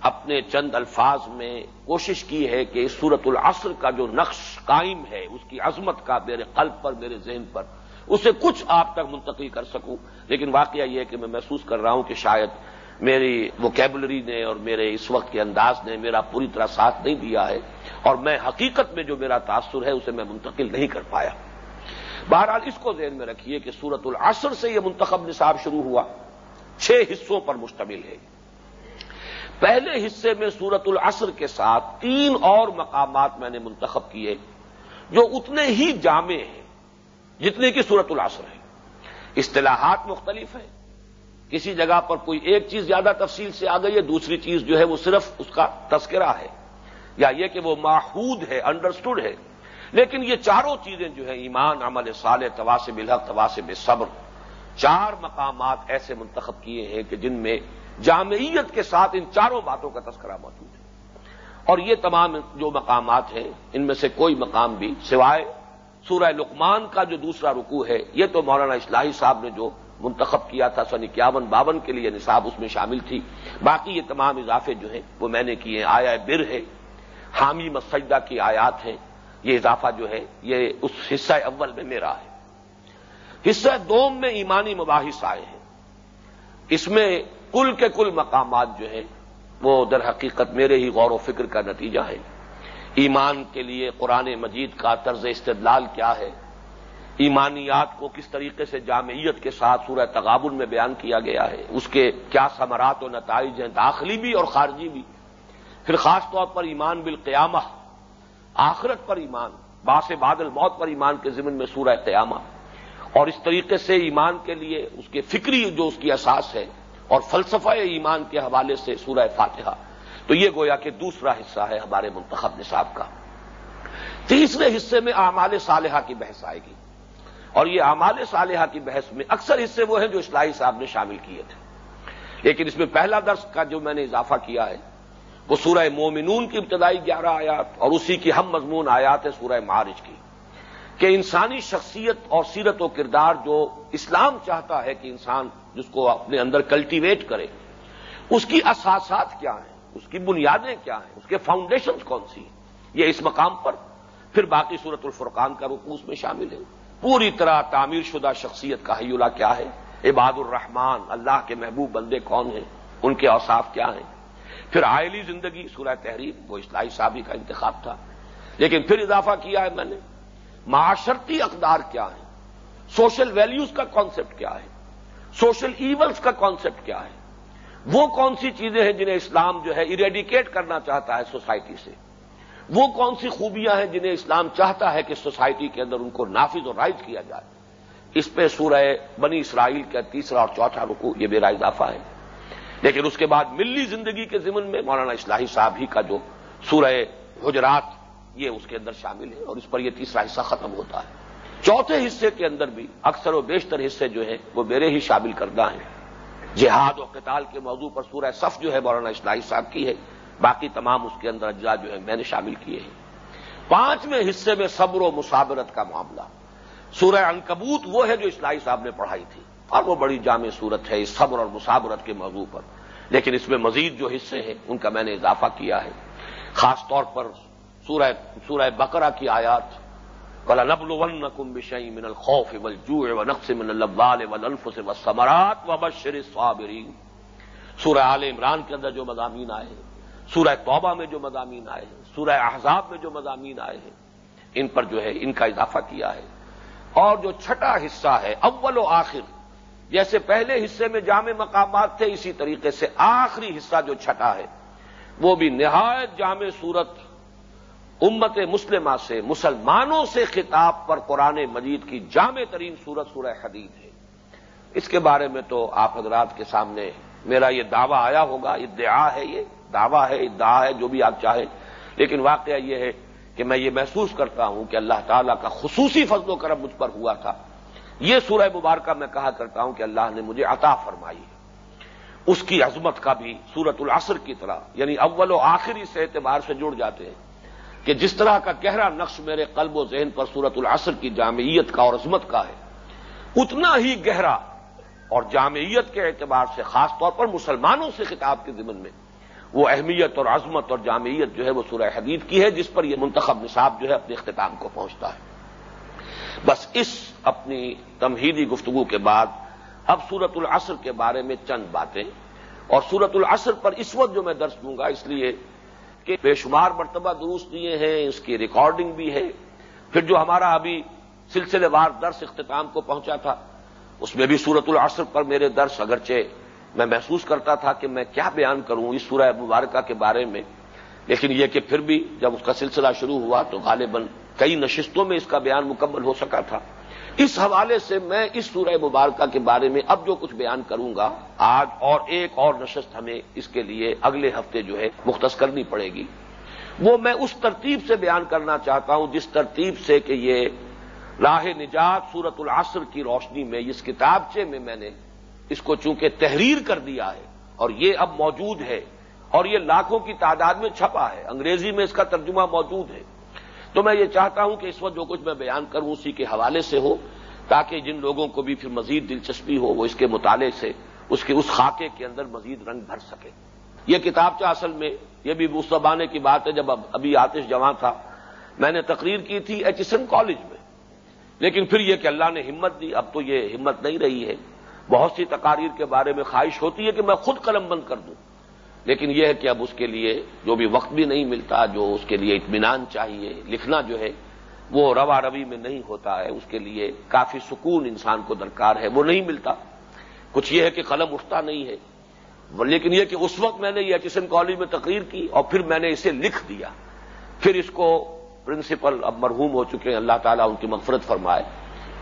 اپنے چند الفاظ میں کوشش کی ہے کہ اس سورت العصر کا جو نقش قائم ہے، اس کی عظمت کا میرے قلب پر، میرے ذہن پر، اسے کچھ آپ تک منتقل کر سکوں۔ لیکن واقعہ یہ ہے کہ میں محسوس کر رہا ہوں کہ شاید میری ووکیبلری نے اور میرے اس وقت کے انداز نے میرا پوری طرح ساتھ نہیں دیا ہے اور میں حقیقت میں جو میرا تاثر ہے اسے میں منتقل نہیں کر پایا۔ بہرحال اس کو ذہن میں رکھیے کہ سورت العصر سے یہ منتخب نصاب شروع ہوا۔ چھ حصوں پر مشتمل ہے۔ پہلے حصے میں سورت العصر کے ساتھ تین اور مقامات میں نے منتخب کیے۔ جو اتنے ہی جامع ہیں جتنے کی صورت العصر ہے۔ اصطلاحات مختلف ہیں۔ کسی جگہ پر کوئی ایک چیز زیادہ تفصیل سے آ گئی ہے، دوسری چیز جو ہے وہ صرف اس کا تذکرہ ہے، یا یہ کہ وہ ماحود ہے انڈرسٹوڈ ہے۔ لیکن یہ چاروں چیزیں جو ہیں، ایمان، عمل صالح تواسب الحق تواسب صبر چار مقامات ایسے منتخب کیے ہیں کہ جن میں جامعیت کے ساتھ ان چاروں باتوں کا تذکرہ موجود ہے۔ اور یہ تمام جو مقامات ہیں، ان میں سے کوئی مقام بھی سوائے سورہ لقمان کا جو دوسرا رکوع ہے، یہ تو مولانا اصلاحی صاحب نے جو منتخب کیا تھا سن اکیاون، باون کے لیے نصاب اس میں شامل تھی۔ باقی یہ تمام اضافے جو ہیں، وہ میں نے کیے آیا بر ہے، حامی مسجدہ کی آیات ہیں۔ یہ اضافہ جو ہے، یہ اس حصہ اول میں میرا ہے۔ حصہ دوم میں ایمانی مباحث آئے ہیں۔ اس میں کل کے کل مقامات جو ہیں، وہ در حقیقت میرے ہی غور و فکر کا نتیجہ ہے۔ ایمان کے لیے قرآن مجید کا طرز استدلال کیا ہے؟ ایمانیات کو کس طریقے سے جامعیت کے ساتھ سورہ تغابن میں بیان کیا گیا ہے، اس کے کیا ثمرات و نتائج ہیں، داخلی بھی اور خارجی بھی۔ پھر خاص طور پر ایمان بالقیامہ، آخرت پر ایمان باس بادل موت پر ایمان کے ضمن میں سورہ قیامہ۔ اور اس طریقے سے ایمان کے لیے اس کے فکری جو اس کی اساس ہے، اور فلسفہ ایمان کے حوالے سے سورہ فاتحہ۔ تو یہ گویا کہ دوسرا حصہ ہے ہمارے منتخب نصاب کا۔ تیسرے حصے میں اعمال صالحہ کی بحث آئے گی۔ اور یہ اعمال صالحہ کی بحث میں اکثر حصے وہ ہیں جو اسلائی صاحب نے شامل کیے تھے۔ لیکن اس میں پہلا درس کا جو میں نے اضافہ کیا ہے، وہ سورہ مومنون کی ابتدائی گیارہ آیات اور اسی کی ہم مضمون آیات ہے سورہ معارج کی۔ کہ انسانی شخصیت اور سیرت و کردار جو اسلام چاہتا ہے کہ انسان جس کو اپنے اندر کلٹیویٹ کرے، اس کی اساسات کیا ہیں؟ اس کی بنیادیں کیا ہیں؟ اس کے فاؤنڈیشن کون سی ہیں؟ یہ اس مقام پر پھر باقی صورت الفرقان کا رکوع اس میں شامل ہے۔ پوری طرح تعمیر شدہ شخصیت کا حیولہ کیا ہے؟ عباد الرحمان اللہ کے محبوب بندے کون ہیں؟ ان کے اوصاف کیا ہیں؟ پھر آئلی زندگی، سورہ تحریر، وہ اسلائی صابی کا انتخاب تھا۔ لیکن پھر اضافہ کیا ہے میں نے؟ معاشرتی اقدار کیا ہے سوشل ویلیوز کا کانسیپٹ کیا ہے؟ سوشل ایونٹس کا کانسیپٹ کیا ہے؟ وہ کون سی چیزیں ہیں جنہیں اسلام جو ہے اریڈیکیٹ کرنا چاہتا ہے سوسائٹی سے؟ وہ کون سی خوبیاں ہیں جنہیں اسلام چاہتا ہے کہ سوسائٹی کے اندر ان کو نافذ اور رائج کیا جائے؟ اس پہ سورہ بنی اسرائیل کا تیسرا اور چوتھا رکو یہ میرا اضافہ ہے۔ لیکن اس کے بعد ملی زندگی کے ضمن میں مولانا اصلاحی صاحب ہی کا جو سورہ حجرات، یہ اس کے اندر شامل ہے اور اس پر یہ تیسرا حصہ ختم ہوتا ہے۔ چوتھے حصے کے اندر بھی اکثر و بیشتر حصے جو ہیں وہ میرے ہی شامل کردہ ہیں۔ جہاد و قتال کے موضوع پر سورہ صف جو ہے مولانا اسلائی صاحب کی ہے۔ باقی تمام اس کے اندر اجزاء جو ہے میں نے شامل کیے ہیں۔ پانچویں حصے میں صبر و مسابرت کا معاملہ۔ سورہ انکبوت وہ ہے جو اسلائی صاحب نے پڑھائی تھی۔ اور وہ بڑی جامع صورت ہے اس صبر اور مسابرت کے موضوع پر۔ لیکن اس میں مزید جو حصے ہیں، ان کا میں نے اضافہ کیا ہے۔ خاص طور پر سورہ سورہ بقرہ کی آیات۔ کلا کم بشئی من الخوف والجوع ونقص من الابال والانفس والثمرات وبشر الصابرین سورہ آل عمران کے اندر جو مضامین آئے ہیں۔ سورہ توبہ میں جو مضامین آئے ہیں، سورہ احزاب میں جو مضامین آئے ہیں، ان پر جو ہے، ان کا اضافہ کیا ہے۔ اور جو چھٹا حصہ ہے، اول و آخر، جیسے پہلے حصے میں جامع مقامات تھے، اسی طریقے سے آخری حصہ جو چھٹا ہے، وہ بھی نہایت جامع صورت امت مسلمہ سے، مسلمانوں سے خطاب پر قرآن مجید کی جامع ترین صورت سورہ حدید ہے۔ اس کے بارے میں تو آپ حضرات کے سامنے میرا یہ دعویٰ آیا ہوگا ادعا ہے یہ۔ دعویٰ ہے، ادعا ہے، جو بھی آپ چاہیں۔ لیکن واقعہ یہ ہے کہ میں یہ محسوس کرتا ہوں کہ اللہ تعالیٰ کا خصوصی فضل و کرم مجھ پر ہوا تھا۔ یہ سورہ مبارکہ میں کہا کرتا ہوں کہ اللہ نے مجھے عطا فرمائی۔ ہے اس کی عظمت کا بھی سورت العصر کی طرح یعنی اول و آخری سے اعتبار سے جڑ جاتے ہیں۔ کہ جس طرح کا گہرا نقش میرے قلب و ذہن پر سورت العصر کی جامعیت کا اور عظمت کا ہے، اتنا ہی گہرا اور جامعیت کے اعتبار سے خاص طور پر مسلمانوں سے خطاب کے ضمن میں۔ وہ اہمیت اور عظمت اور جامعیت جو ہے وہ سورہ حدید کی ہے، جس پر یہ منتخب نصاب جو ہے اپنے اختتام کو پہنچتا ہے۔ بس اس اپنی تمہیدی گفتگو کے بعد اب سورت العصر کے بارے میں چند باتیں۔ اور سورت العصر پر اس وقت جو میں درس دوں گا، اس لیے کہ بے شمار مرتبہ درست دیے ہیں، اس کی ریکارڈنگ بھی ہے۔ پھر جو ہمارا ابھی سلسلے وار درس اختتام کو پہنچا تھا، اس میں بھی سورت العصر پر میرے درس اگرچہ میں محسوس کرتا تھا کہ میں کیا بیان کروں اس سورہ مبارکہ کے بارے میں۔ لیکن یہ کہ پھر بھی جب اس کا سلسلہ شروع ہوا تو غالباً کئی نشستوں میں اس کا بیان مکمل ہو سکا تھا۔ اس حوالے سے میں اس سورہ مبارکہ کے بارے میں اب جو کچھ بیان کروں گا، آج اور ایک اور نشست ہمیں اس کے لیے اگلے ہفتے جو ہے مختص کرنی پڑے گی۔ وہ میں اس ترتیب سے بیان کرنا چاہتا ہوں، جس ترتیب سے کہ یہ راہ نجات سورت العصر کی روشنی میں اس کتابچے میں میں نے اس کو چونکہ تحریر کر دیا ہے اور یہ اب موجود ہے اور یہ لاکھوں کی تعداد میں چھپا ہے، انگریزی میں اس کا ترجمہ موجود ہے۔ تو میں یہ چاہتا ہوں کہ اس وقت جو کچھ میں بیان کروں اسی کے حوالے سے ہو، تاکہ جن لوگوں کو بھی پھر مزید دلچسپی ہو، وہ اس کے مطالعے سے، اس کے اس خاکے کے اندر مزید رنگ بھر سکے یہ کتاب چاہ اصل میں، یہ بھی اس زمانے کی بات ہے، جب ابھی آتش جوان تھا، میں نے تقریر کی تھی ایچسن کالج میں۔ لیکن پھر یہ کہ اللہ نے ہمت دی، اب تو یہ ہمت نہیں رہی ہے۔ بہت سی تقاریر کے بارے میں خواہش ہوتی ہے کہ میں خود قلم بند کر دوں۔ لیکن یہ ہے کہ اب اس کے لیے جو بھی وقت بھی نہیں ملتا، جو اس کے لیے اطمینان چاہیے، لکھنا جو ہے، وہ روا روی میں نہیں ہوتا ہے۔ اس کے لیے کافی سکون انسان کو درکار ہے، وہ نہیں ملتا۔ کچھ یہ ہے کہ قلم اٹھتا نہیں ہے۔ لیکن یہ کہ اس وقت میں نے یہ کسن کالج میں تقریر کی اور پھر میں نے اسے لکھ دیا۔ پھر اس کو پرنسپل اب مرحوم ہو چکے ہیں۔ اللہ تعالیٰ ان کی مغفرت فرمائے۔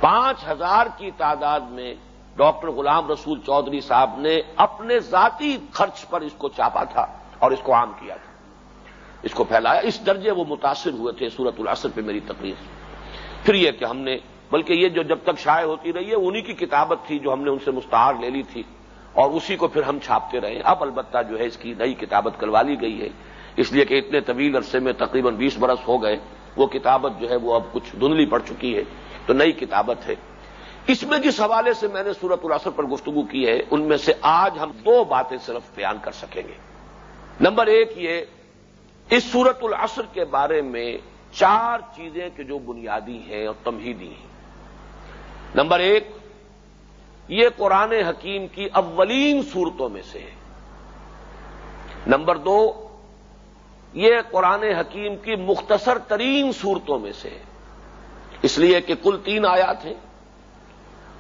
پانچ ہزار کی تعداد میں ڈاکٹر غلام رسول چودھری صاحب نے اپنے ذاتی خرچ پر اس کو چاپا تھا اور اس کو عام کیا تھا۔ اس کو پھیلایا۔ اس درجے وہ متاثر ہوئے تھے سورت الاثر پہ میری تقریر۔ پھر یہ کہ ہم نے بلکہ یہ جو جب تک شائع ہوتی رہی ہے، انہی کی کتابت تھی جو ہم نے ان سے مستعار لے لی تھی۔ اور اسی کو پھر ہم چھاپتے رہے اب البتہ جو ہے، اس کی نئی کتابت کروا لی گئی ہے۔ اس لیے کہ اتنے طویل عرصے میں تقریباً بیس برس ہو گئے۔ وہ کتابت جو ہے، وہ اب کچھ دھندلی پڑ چکی ہے۔ تو نئی کتابت ہے۔ اس میں جس حوالے سے میں نے سورت الاثر پر گفتگو کی ہے، ان میں سے آج ہم دو باتیں صرف بیان کر سکیں گے۔ نمبر ایک یہ، اس سورت العصر کے بارے میں چار چیزیں کہ جو بنیادی ہیں اور تمہیدی ہیں۔ نمبر ایک، یہ قرآن حکیم کی اولین صورتوں میں سے ہے۔ نمبر دو، یہ قرآن حکیم کی مختصر ترین صورتوں میں سے ہے۔ اس لیے کہ کل تین آیات ہیں۔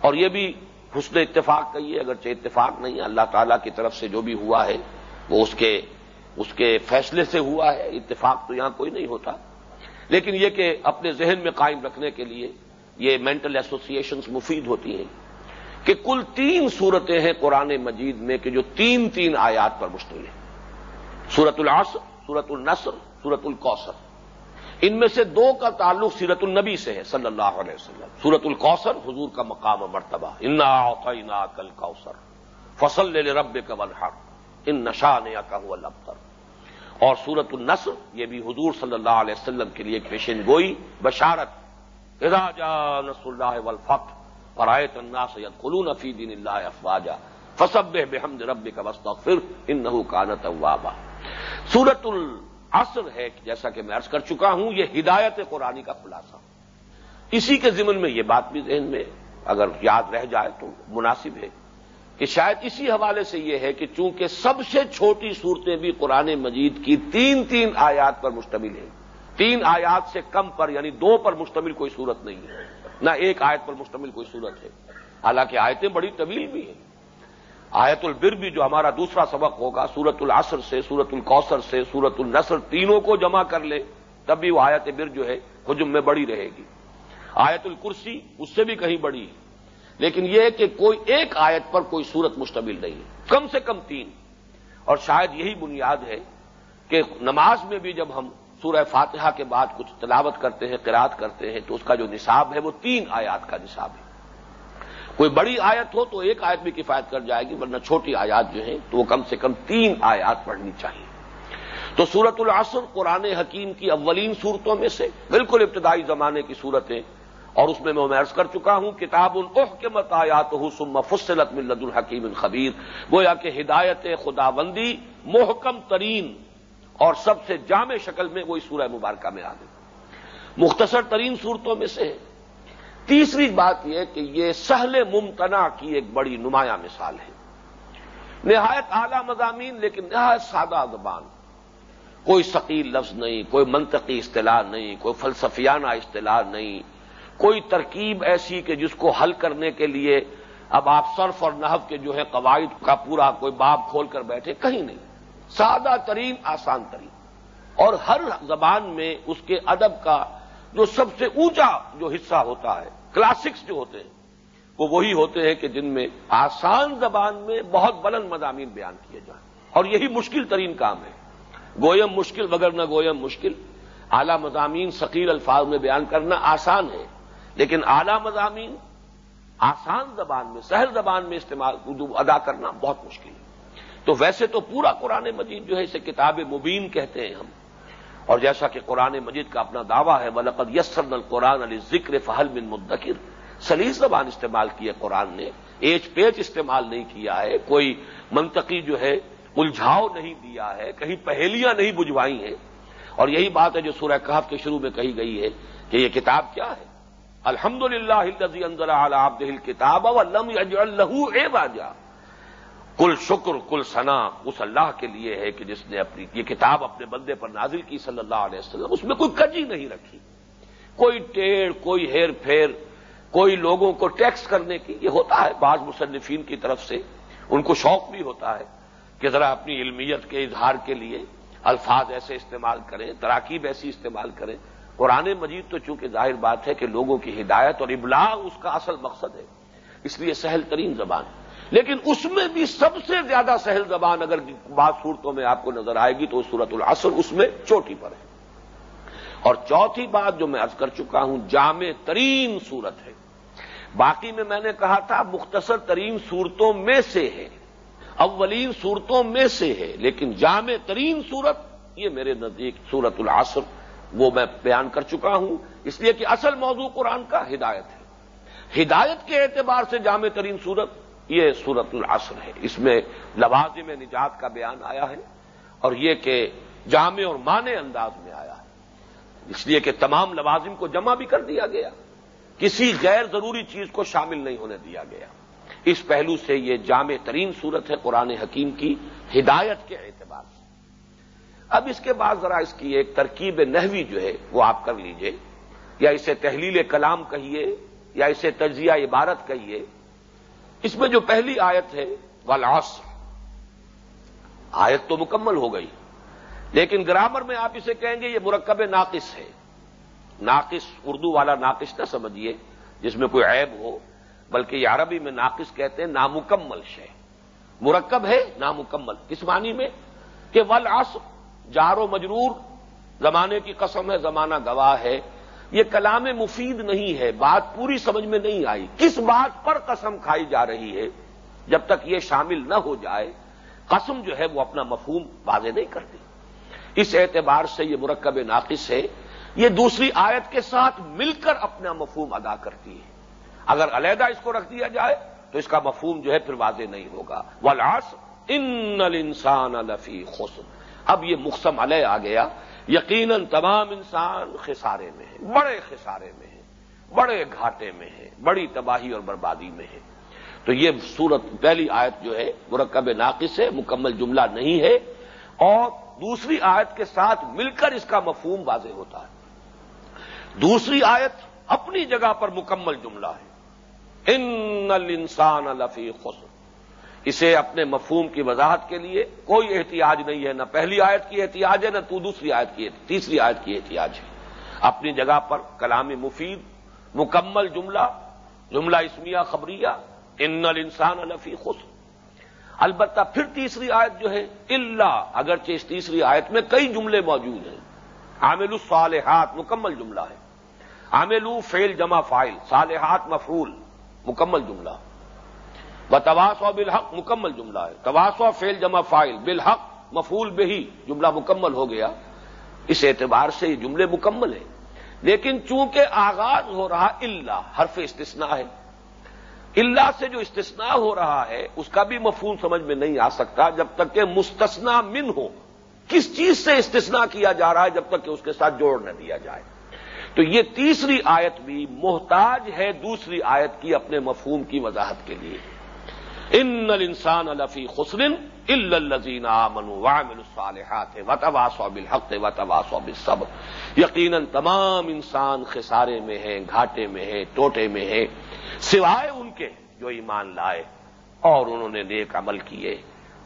اور یہ بھی حسن اتفاق کہیے اگرچہ اتفاق نہیں ہے، اللہ تعالی کی طرف سے جو بھی ہوا ہے، وہ اس کے اس کے فیصلے سے ہوا ہے، اتفاق تو یہاں کوئی نہیں ہوتا۔ لیکن یہ کہ اپنے ذہن میں قائم رکھنے کے لیے یہ مینٹل ایسوسیشنز مفید ہوتی ہیں کہ کل تین صورتیں ہیں قرآن مجید میں کہ جو تین تین آیات پر مشتمل ہیں۔ سورت العصر سورت النصر سورت القوثر ان میں سے دو کا تعلق سیرت النبی سے ہے، صلی اللہ علیہ وسلم۔ سورت القوثر حضور کا مقام و مرتبہ۔ انا کل کوثر فصل لے رب کا ونہر ان نشا نے اور سورت النصر، یہ بھی حضور صلی اللہ علیہ وسلم کے لیے پیشن گوئی بشارت۔ اراجا نصر اللہ والفتح فرائے تنا سید خلون فی دین اللہ افواجا۔ فصب بحمد رب کا وسطر ان نحو کانت اوابا سورت العصر ہے جیسا کہ میں عرض کر چکا ہوں، یہ ہدایت قرآنی کا خلاصہ۔ اسی کے ضمن میں یہ بات بھی ذہن میں اگر یاد رہ جائے تو مناسب ہے کہ شاید اسی حوالے سے یہ ہے کہ چونکہ سب سے چھوٹی صورتیں بھی قرآن مجید کی تین تین آیات پر مشتمل ہیں۔ تین آیات سے کم پر یعنی دو پر مشتمل کوئی صورت نہیں ہے۔ نہ ایک آیت پر مشتمل کوئی صورت ہے۔ حالانکہ آیتیں بڑی طویل بھی ہیں۔ آیت البر بھی جو ہمارا دوسرا سبق ہوگا سورت العصر سے سورت القوثر سے سورت النصر، تینوں کو جمع کر لے، تب بھی وہ آیت بر جو ہے، حجم میں بڑی رہے گی۔ آیت الکرسی، اس سے بھی کہیں بڑی ہے۔ لیکن یہ کہ کوئی ایک آیت پر کوئی صورت مشتمل نہیں ہے۔ کم سے کم تین۔ اور شاید یہی بنیاد ہے کہ نماز میں بھی جب ہم سورہ فاتحہ کے بعد کچھ تلاوت کرتے ہیں قرات کرتے ہیں، تو اس کا جو نصاب ہے، وہ تین آیات کا نصاب ہے۔ کوئی بڑی آیت ہو تو ایک آیت بھی کفایت کر جائے گی، ورنہ چھوٹی آیات جو ہیں تو وہ کم سے کم تین آیات پڑھنی چاہیے۔ تو سورت العصر قرآن حکیم کی اولین صورتوں میں سے بالکل ابتدائی زمانے کی صورتیں، اور اس میں میں عرض کر چکا ہوں، کتاب الح کے متایات حسم فصلت ملد الحکیم الخبیر گویا کہ ہدایت خداوندی محکم ترین اور سب سے جامع شکل میں وہی سورہ مبارکہ میں آ گئی مختصر ترین صورتوں میں سے تیسری بات یہ کہ یہ سہل ممتنا کی ایک بڑی نمایاں مثال ہے۔ نہایت اعلی مضامین لیکن نہایت سادہ زبان۔ کوئی ثقیل لفظ نہیں، کوئی منطقی اصطلاح نہیں، کوئی فلسفیانہ اصطلاح نہیں۔ کوئی ترکیب ایسی کہ جس کو حل کرنے کے لیے اب آپ صرف اور نحو کے جو ہے قواعد کا پورا کوئی باب کھول کر بیٹھے کہیں نہیں۔ سادہ ترین آسان ترین۔ اور ہر زبان میں اس کے ادب کا جو سب سے اونچا جو حصہ ہوتا ہے کلاسکس جو ہوتے ہیں، وہ وہی ہوتے ہیں کہ جن میں آسان زبان میں بہت بلند مضامین بیان کیے جائیں۔ اور یہی مشکل ترین کام ہے۔ گویم مشکل بغیر نہ گویم مشکل۔ اعلی مضامین ثقیل الفاظ میں بیان کرنا آسان ہے، لیکن اعلی مضامین آسان زبان میں، سہل زبان میں استعمال ادا کرنا بہت مشکل ہے۔ تو ویسے تو پورا قرآن مجید جو ہے، اسے کتاب مبین کہتے ہیں ہم۔ اور جیسا کہ قرآن مجید کا اپنا دعویٰ ہے ملقد یسر القرآن علی ذکر فہل من مدکر سلیس زبان استعمال کی ہے قرآن نے۔ ایج پیچ استعمال نہیں کیا ہے۔ کوئی منطقی جو ہے، الجھاؤ نہیں دیا ہے۔ کہیں پہیلیاں نہیں بجوائی ہیں۔ اور یہی بات ہے جو سورہ کہف کے شروع میں کہی گئی ہے کہ یہ کتاب کیا ہے؟ الحمد للہ کتاب لہو اے باجا کل شکر، کل ثنا اس اللہ کے لیے ہے کہ جس نے اپنی، یہ کتاب اپنے بندے پر نازل کی صلی اللہ علیہ وسلم، اس میں کوئی کجی نہیں رکھی۔ کوئی ٹیڑھ، کوئی ہیر پھیر، کوئی لوگوں کو ٹیکس کرنے کی، یہ ہوتا ہے۔ بعض مصنفین کی طرف سے ان کو شوق بھی ہوتا ہے کہ ذرا اپنی علمیت کے اظہار کے لیے الفاظ ایسے استعمال کریں، تراکیب ایسی استعمال کریں۔ قرآن مجید تو چونکہ ظاہر بات ہے کہ لوگوں کی ہدایت اور ابلاغ اس کا اصل مقصد ہے، اس لیے سہل ترین زبان ہے۔ لیکن اس میں بھی سب سے زیادہ سہل زبان اگر بعض صورتوں میں آپ کو نظر آئے گی تو صورت العصر اس میں چوٹی پر ہے۔ اور چوتھی بات جو میں ارض کر چکا ہوں، جامع ترین صورت ہے۔ باقی میں میں نے کہا تھا، مختصر ترین صورتوں میں سے ہے، اولین صورتوں میں سے ہے، لیکن جامع ترین صورت، یہ میرے نزدیک صورت العصر، وہ میں بیان کر چکا ہوں۔ اس لیے کہ اصل موضوع قرآن کا ہدایت ہے۔ ہدایت کے اعتبار سے جامع ترین صورت یہ صورت العصر ہے۔ اس میں لوازم نجات کا بیان آیا ہے اور یہ کہ جامع اور مانے انداز میں آیا ہے۔ اس لیے کہ تمام لوازم کو جمع بھی کر دیا گیا۔ کسی غیر ضروری چیز کو شامل نہیں ہونے دیا گیا۔ اس پہلو سے یہ جامع ترین صورت ہے قرآن حکیم کی ہدایت کے اعتبار سے۔ اب اس کے بعد ذرا اس کی ایک ترکیب نحوی جو ہے وہ آپ کر لیجیے۔ یا اسے تحلیل کلام کہیے یا اسے تجزیہ عبارت کہیے۔ اس میں جو پہلی آیت ہے، والعصر. آیت تو مکمل ہو گئی، لیکن گرامر میں آپ اسے کہیں گے یہ مرکب ناقص ہے۔ ناقص اردو والا ناقص نہ سمجھیے، جس میں کوئی عیب ہو، بلکہ یہ عربی میں ناقص کہتے ہیں نامکمل شے۔ مرکب ہے، نامکمل۔ کس معنی میں؟ کہ والعصر جار و مجرور، زمانے کی قسم ہے، زمانہ گواہ ہے۔ یہ کلام مفید نہیں ہے، بات پوری سمجھ میں نہیں آئی۔ کس بات پر قسم کھائی جا رہی ہے جب تک یہ شامل نہ ہو جائے، قسم جو ہے وہ اپنا مفہوم واضح نہیں کرتی۔ اس اعتبار سے یہ مرکب ناقص ہے، یہ دوسری آیت کے ساتھ مل کر اپنا مفہوم ادا کرتی ہے۔ اگر علیحدہ اس کو رکھ دیا جائے تو اس کا مفہوم جو ہے پھر واضح نہیں ہوگا۔ ولاس ان انسان الفی خسم اب یہ مقسم علیہ آ گیا۔ یقیناً تمام انسان خسارے میں ہیں، بڑے خسارے میں ہیں، بڑے گھاٹے میں ہیں، بڑی تباہی اور بربادی میں ہے تو یہ صورت پہلی آیت جو ہے، مرکب ناقص ہے، مکمل جملہ نہیں ہے۔ اور دوسری آیت کے ساتھ مل کر اس کا مفہوم واضح ہوتا ہے۔ دوسری آیت اپنی جگہ پر مکمل جملہ ہے۔ ان الانسان لفی خسر۔ اسے اپنے مفہوم کی وضاحت کے لیے کوئی احتیاج نہیں ہے، نہ پہلی آیت کی احتیاج ہے، نہ تو دوسری آیت کی تیسری آیت کی احتیاج ہے۔ اپنی جگہ پر کلام مفید، مکمل جملہ جملہ اسمیہ خبریہ، ان الانسان الفی خس البتہ پھر تیسری آیت جو ہے اللہ اگرچہ اس تیسری آیت میں کئی جملے موجود ہیں۔ عامل الصالحات مکمل جملہ ہے۔ عامل فیل جمع فائل صالحات مفعول، مکمل جملہ۔ و تواس و بالحق، مکمل جملہ ہے۔ تواس و فیل جمع فائل بالحق مفول بہی جملہ مکمل ہو گیا۔ اس اعتبار سے یہ جملے مکمل ہیں۔ لیکن چونکہ آغاز ہو رہا اللہ حرف استثناء ہے۔ اللہ سے جو استثناء ہو رہا ہے، اس کا بھی مفہوم سمجھ میں نہیں آ سکتا، جب تک کہ مستثنا من ہو۔ کس چیز سے استثناء کیا جا رہا ہے، جب تک کہ اس کے ساتھ جوڑ نہ دیا جائے۔ تو یہ تیسری آیت بھی محتاج ہے دوسری آیت کی اپنے مفہوم کی وضاحت کے لیے۔ ان الانسان لفی خسرن الا الذين امنوا وعملوا الصالحات وتواصوا بالحق وتواصوا بالصبر یقینا تمام انسان خسارے میں ہیں، گھاٹے میں ہیں، ٹوٹے میں ہیں، سوائے ان کے جو ایمان لائے اور انہوں نے نیک عمل کیے،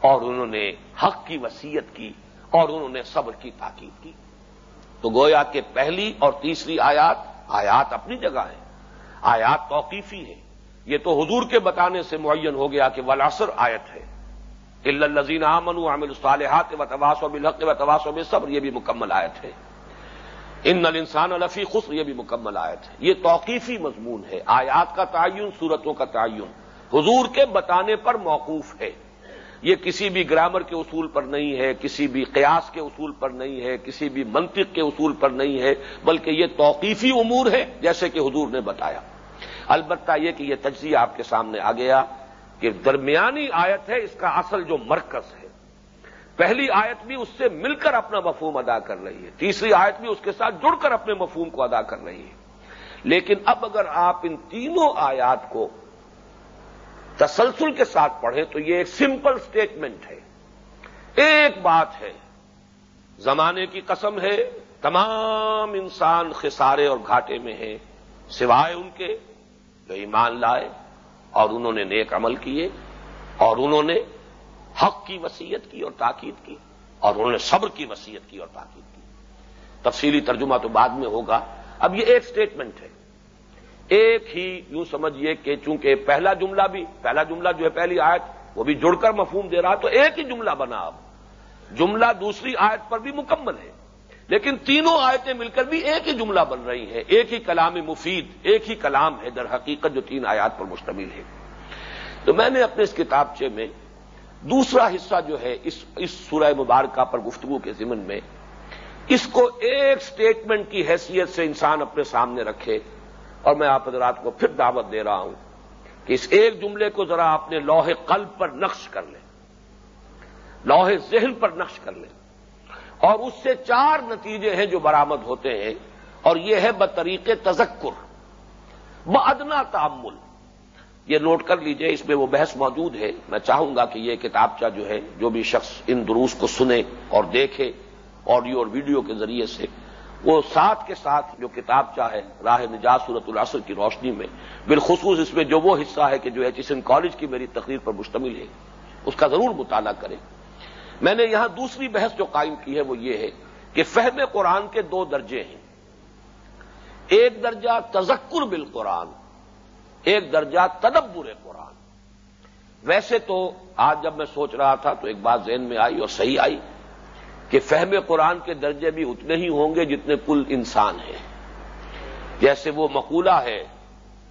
اور انہوں نے حق کی وسیعت کی، اور انہوں نے صبر کی، تاکید کی۔ تو گویا کہ پہلی اور تیسری آیات آیات اپنی جگہ ہیں، آیات توقیفی ہیں۔ یہ تو حضور کے بتانے سے معین ہو گیا کہ ولاسر آیت ہے۔ الزین امن عامل الصالحات و تواس و بالحق و تواس و صبر یہ بھی مکمل آیت ہے۔ ان نل انسان الفی خسر، یہ بھی مکمل آیت ہے۔ یہ توقیفی مضمون ہے۔ آیات کا تعین صورتوں کا تعین۔ حضور کے بتانے پر موقوف ہے۔ یہ کسی بھی گرامر کے اصول پر نہیں ہے، کسی بھی قیاس کے اصول پر نہیں ہے، کسی بھی منطق کے اصول پر نہیں ہے، بلکہ یہ توقیفی امور ہے، جیسے کہ حضور نے بتایا۔ البتہ یہ کہ یہ تجزیہ آپ کے سامنے آ گیا کہ درمیانی آیت ہے، اس کا اصل جو مرکز ہے۔ پہلی آیت بھی اس سے مل کر اپنا مفہوم ادا کر رہی ہے، تیسری آیت بھی اس کے ساتھ جڑ کر اپنے مفہوم کو ادا کر رہی ہے۔ لیکن اب اگر آپ ان تینوں آیات کو تسلسل کے ساتھ پڑھیں تو یہ ایک سمپل سٹیٹمنٹ ہے۔ ایک بات ہے، زمانے کی قسم ہے، تمام انسان خسارے اور گھاٹے میں ہیں، سوائے ان کے۔ جو ایمان لائے اور انہوں نے نیک عمل کیے اور انہوں نے حق کی وسیعت کی اور تاکید کی اور انہوں نے صبر کی وسیعت کی اور تاکید کی۔ تفصیلی ترجمہ تو بعد میں ہوگا۔ اب یہ ایک سٹیٹمنٹ ہے۔ ایک ہی یوں سمجھیے کہ چونکہ پہلا جملہ بھی پہلا جملہ جو ہے پہلی آیت، وہ بھی جڑ کر مفہوم دے رہا تو ایک ہی جملہ بنا۔ اب جملہ دوسری آیت پر بھی مکمل ہے۔ لیکن تینوں آیتیں مل کر بھی ایک ہی جملہ بن رہی ہیں۔ ایک ہی کلام مفید، ایک ہی کلام ہے۔ در حقیقت جو تین آیات پر مشتمل ہے۔ تو میں نے اپنے اس کتابچے میں دوسرا حصہ جو ہے اس اس سورہ مبارکہ پر گفتگو کے ضمن میں اس کو ایک سٹیٹمنٹ کی حیثیت سے انسان اپنے سامنے رکھے اور میں آپ حضرات کو پھر دعوت دے رہا ہوں کہ اس ایک جملے کو ذرا اپنے لوہے قلب پر نقش کر لیں۔ لوہے ذہن پر نقش کر لیں۔ اور اس سے چار نتیجے ہیں جو برامد ہوتے ہیں، اور یہ ہے بطریق تذکر ادنا تعمل یہ نوٹ کر لیجیے، اس میں وہ بحث موجود ہے۔ میں چاہوں گا کہ یہ کتابچہ جو ہے، جو بھی شخص ان دروس کو سنے اور دیکھے، آڈیو اور ویڈیو کے ذریعے سے، وہ ساتھ کے ساتھ جو کتاب چاہے راہ نجات صورت العصر کی روشنی میں، بالخصوص اس میں جو وہ حصہ ہے کہ جو ایچ ایس این کالج کی میری تقریر پر مشتمل ہے، اس کا ضرور مطالعہ کریں میں نے یہاں دوسری بحث جو قائم کی ہے وہ یہ ہے کہ فہم قرآن کے دو درجے ہیں۔ ایک درجہ تذکر بالقرآن، ایک درجہ تدبر قرآن۔ ویسے تو آج جب میں سوچ رہا تھا تو ایک بات ذہن میں آئی اور صحیح آئی کہ فہم قرآن کے درجے بھی اتنے ہی ہوں گے جتنے کل انسان ہیں۔ جیسے وہ مقولہ ہے،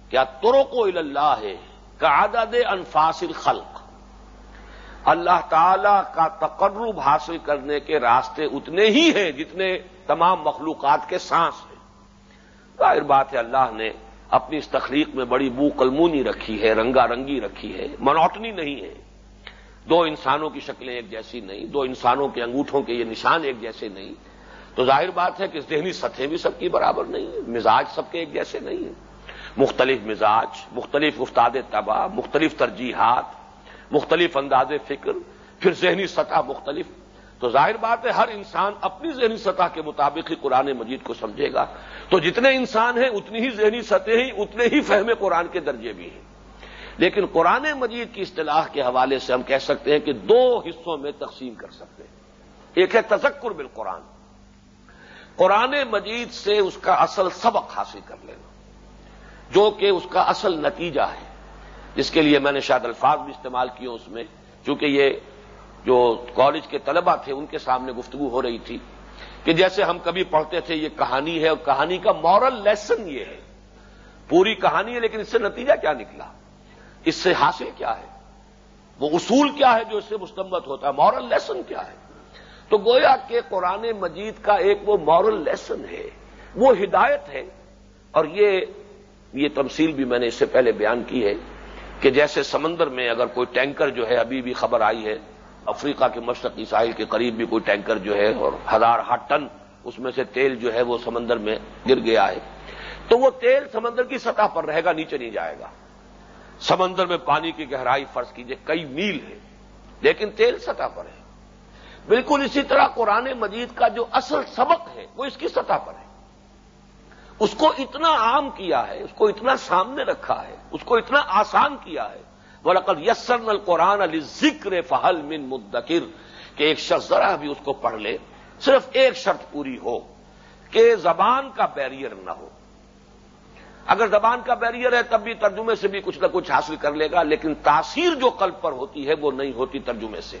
کیا ترک و اللہ ہے کا عدد انفاصل خلق اللہ تعالی کا تقرب حاصل کرنے کے راستے اتنے ہی ہیں جتنے تمام مخلوقات کے سانس ہیں۔ ظاہر بات ہے اللہ نے اپنی اس تخلیق میں بڑی بو کلمونی رکھی ہے، رنگا رنگی رکھی ہے، منوٹنی نہیں ہے۔ دو انسانوں کی شکلیں ایک جیسی نہیں، دو انسانوں کے انگوٹھوں کے یہ نشان ایک جیسے نہیں۔ تو ظاہر بات ہے کہ ذہنی سطح بھی سب کی برابر نہیں ہے، مزاج سب کے ایک جیسے نہیں ہیں۔ مختلف مزاج، مختلف استاد تباہ مختلف ترجیحات مختلف انداز فکر، پھر ذہنی سطح مختلف۔ تو ظاہر بات ہے، ہر انسان اپنی ذہنی سطح کے مطابق ہی قرآن مجید کو سمجھے گا۔ تو جتنے انسان ہیں، اتنی ہی ذہنی سطح ہی اتنے ہی فہم قرآن کے درجے بھی ہیں۔ لیکن قرآن مجید کی اصطلاح کے حوالے سے ہم کہہ سکتے ہیں کہ دو حصوں میں تقسیم کر سکتے ہیں۔ ایک ہے تذکر بالقرآن۔ قرآن مجید سے اس کا اصل سبق حاصل کر لینا، جو کہ اس کا اصل نتیجہ ہے۔ جس کے لیے میں نے شاید الفاظ بھی استعمال کیے اس میں، چونکہ یہ جو کالج کے طلبہ تھے، ان کے سامنے گفتگو ہو رہی تھی کہ جیسے ہم کبھی پڑھتے تھے، یہ کہانی ہے اور کہانی کا مورل لیسن یہ ہے۔ پوری کہانی ہے، لیکن اس سے نتیجہ کیا نکلا؟ اس سے حاصل کیا ہے؟ وہ اصول کیا ہے جو اس سے مستمت ہوتا ہے؟ مورل لیسن کیا ہے؟ تو گویا کہ قرآن مجید کا ایک وہ مورل لیسن ہے، وہ ہدایت ہے۔ اور یہ یہ تمثیل بھی میں نے اس سے پہلے بیان کی ہے۔ کہ جیسے سمندر میں اگر کوئی ٹینکر جو ہے ابھی بھی خبر آئی ہے، افریقہ کے مشرقی ساحل کے قریب بھی کوئی ٹینکر جو ہے اور ہزار ہاٹ ٹن اس میں سے تیل جو ہے وہ سمندر میں گر گیا ہے۔ تو وہ تیل سمندر کی سطح پر رہے گا، نیچے نہیں جائے گا۔ سمندر میں پانی کی گہرائی فرض کیجیے، کئی میل ہے، لیکن تیل سطح پر ہے۔ بالکل اسی طرح قرآن مجید کا جو اصل سبق ہے، وہ اس کی سطح پر ہے۔ اس کو اتنا عام کیا ہے، اس کو اتنا سامنے رکھا ہے، اس کو اتنا آسان کیا ہے۔ وہ لقل یسر القرآن علی ذکر فہل من مدکر کہ ایک شخص ذرا بھی اس کو پڑھ لے، صرف ایک شرط پوری ہو، کہ زبان کا بیریئر نہ ہو۔ اگر زبان کا بیریئر ہے، تب بھی ترجمے سے بھی کچھ نہ کچھ حاصل کر لے گا، لیکن تاثیر جو قلب پر ہوتی ہے، وہ نہیں ہوتی ترجمے سے۔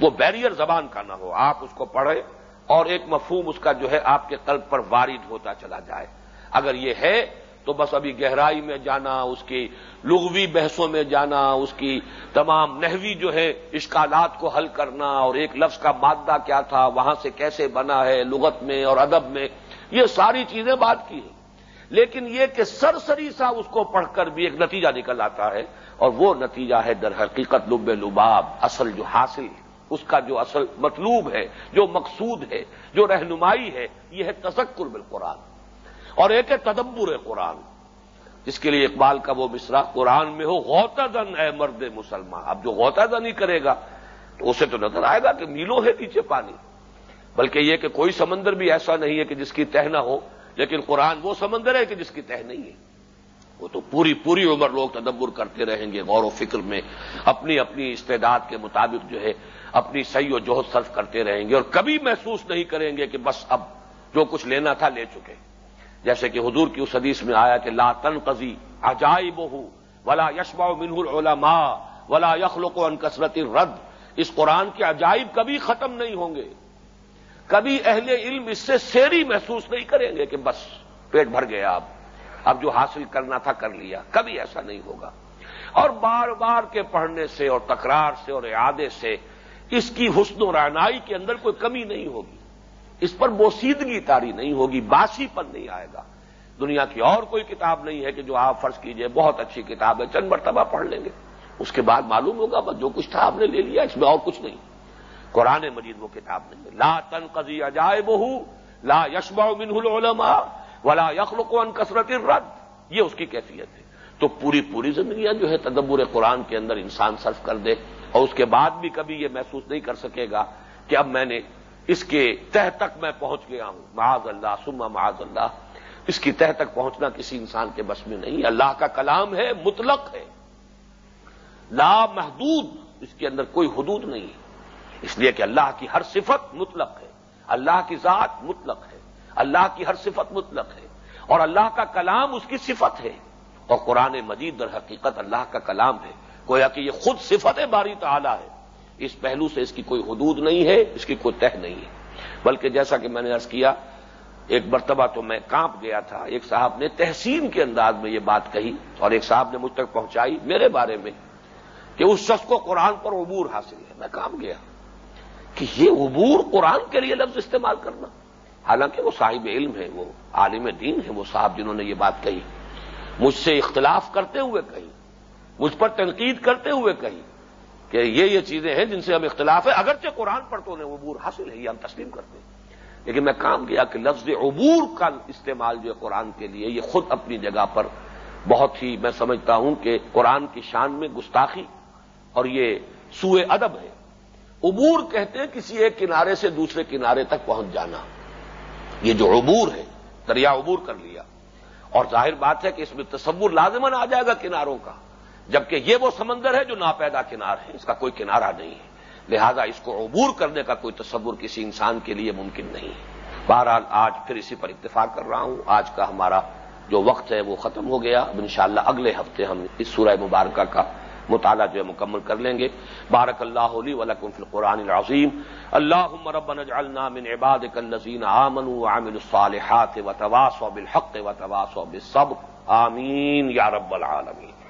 وہ بیریئر زبان کا نہ ہو۔ آپ اس کو پڑھیں۔ اور ایک مفہوم اس کا جو ہے آپ کے قلب پر وارد ہوتا چلا جائے۔ اگر یہ ہے تو بس ابھی گہرائی میں جانا، اس کی لغوی بحثوں میں جانا، اس کی تمام نحوی جو ہے اشکالات کو حل کرنا اور ایک لفظ کا مادہ کیا تھا، وہاں سے کیسے بنا ہے، لغت میں اور ادب میں، یہ ساری چیزیں بات کی ہیں۔ لیکن یہ کہ سرسری سا اس کو پڑھ کر بھی ایک نتیجہ نکل آتا ہے اور وہ نتیجہ ہے در حقیقت لب لباب، اصل جو حاصل ہے۔ اس کا جو اصل مطلوب ہے، جو مقصود ہے، جو رہنمائی ہے، یہ ہے تذکر بالقرآن اور ایک ہے تدبر قرآن۔ جس کے لیے اقبال کا وہ مصرا قرآن میں ہو، غوطہ دن، اے مرد مسلمان۔ اب جو غوطہ دن ہی کرے گا، تو اسے تو نظر آئے گا کہ میلوں ہے نیچے پانی۔ بلکہ یہ کہ کوئی سمندر بھی ایسا نہیں ہے کہ جس کی تہ نہ ہو، لیکن قرآن وہ سمندر ہے کہ جس کی تہ نہیں ہے۔ وہ تو پوری پوری عمر لوگ تدبر کرتے رہیں گے غور و فکر میں، اپنی اپنی استعداد کے مطابق جو ہے، اپنی صحیح و جوہد صرف کرتے رہیں گے اور کبھی محسوس نہیں کریں گے کہ بس اب جو کچھ لینا تھا لے چکے۔ جیسے کہ حضور کی اس حدیث میں آیا کہ لا تنقضی عجائب ہو ولا یشبا منہ العلماء ولا یخلق ان کثرت رد اس قرآن کے عجائب کبھی ختم نہیں ہوں گے۔ کبھی اہل علم اس سے سیری محسوس نہیں کریں گے کہ بس پیٹ بھر گیا اب۔ اب جو حاصل کرنا تھا کر لیا۔ کبھی ایسا نہیں ہوگا۔ اور بار بار کے پڑھنے سے اور تکرار سے اور اعادے سے اس کی حسن و رعنائی کے اندر کوئی کمی نہیں ہوگی۔ اس پر بوسیدگی تاری نہیں ہوگی، باسی پر نہیں آئے گا۔ دنیا کی اور کوئی کتاب نہیں ہے کہ جو آپ فرض کیجیے، بہت اچھی کتاب ہے، چند مرتبہ پڑھ لیں گے۔ اس کے بعد معلوم ہوگا، بس جو کچھ تھا آپ نے لے لیا، اس میں اور کچھ نہیں۔ قرآن مجید وہ کتاب نہیں ہے۔ لا تن قزی اجائے لا یشبا منہ العلماء ولا یخلق ان کثرت رد یہ اس کی کیفیت ہے۔ تو پوری پوری زندگیاں جو ہے تدبر قرآن کے اندر انسان صرف کر دے اور اس کے بعد بھی کبھی یہ محسوس نہیں کر سکے گا کہ اب میں نے اس کے تہ تک میں پہنچ گیا ہوں۔ معاذ اللہ سما معاذ اللہ۔ اس کی تہ تک پہنچنا کسی انسان کے بس میں نہیں۔ اللہ کا کلام ہے، مطلق ہے۔ لا محدود، اس کے اندر کوئی حدود نہیں۔ ہے اس لیے کہ اللہ کی ہر صفت مطلق ہے۔ اللہ کی ذات مطلق ہے۔ اللہ کی ہر صفت مطلق ہے اور اللہ کا کلام اس کی صفت ہے اور قرآن مجید در حقیقت اللہ کا کلام ہے گویا کہ یہ خود صفت باری تعالی ہے۔ اس پہلو سے اس کی کوئی حدود نہیں ہے، اس کی کوئی تہ نہیں ہے۔ بلکہ جیسا کہ میں نے ارض کیا، ایک مرتبہ تو میں کانپ گیا تھا، ایک صاحب نے تحسین کے انداز میں یہ بات کہی اور ایک صاحب نے مجھ تک پہنچائی میرے بارے میں کہ اس شخص کو قرآن پر عبور حاصل ہے۔ میں کام گیا کہ یہ عبور قرآن کے لیے لفظ استعمال کرنا۔ حالانکہ وہ صاحب علم ہے وہ عالم دین ہے وہ صاحب جنہوں نے یہ بات کہی۔ مجھ سے اختلاف کرتے ہوئے کہی، مجھ پر تنقید کرتے ہوئے کہی کہ یہ یہ چیزیں ہیں جن سے ہم اختلاف ہے اگرچہ قرآن پر تو انہیں عبور حاصل ہے، یہ ہم تسلیم کرتے ہیں۔ لیکن میں کام کیا کہ لفظ عبور کا استعمال جو ہے قرآن کے لیے، یہ خود اپنی جگہ پر بہت ہی میں سمجھتا ہوں کہ قرآن کی شان میں گستاخی اور یہ سوئے ادب ہے۔ عبور کہتے ہیں کسی ایک کنارے سے دوسرے کنارے تک پہنچ جانا۔ یہ جو عبور ہے، دریا عبور کر لیا۔ اور ظاہر بات ہے کہ اس میں تصور لازمن آ جائے گا کناروں کا، جبکہ یہ وہ سمندر ہے جو ناپیدا کنار ہے۔ اس کا کوئی کنارہ نہیں ہے۔ لہذا اس کو عبور کرنے کا کوئی تصور کسی انسان کے لیے ممکن نہیں ہے۔ بہرحال آج پھر اسی پر اتفاق کر رہا ہوں۔ آج کا ہمارا جو وقت ہے وہ ختم ہو گیا۔ اب انشاءاللہ اگلے ہفتے ہم اس سورہ مبارکہ کا مطالعہ جو ہے مکمل کر لیں گے۔ بارک اللہ علی ولکم فی القرآن العظیم۔ اللہ ربنا اجعلنا من عبادك الذین آمنوا وعملوا الصالحات وتواصوا بالحق وتواصوا بالصبر۔ آمین یا رب العالمین۔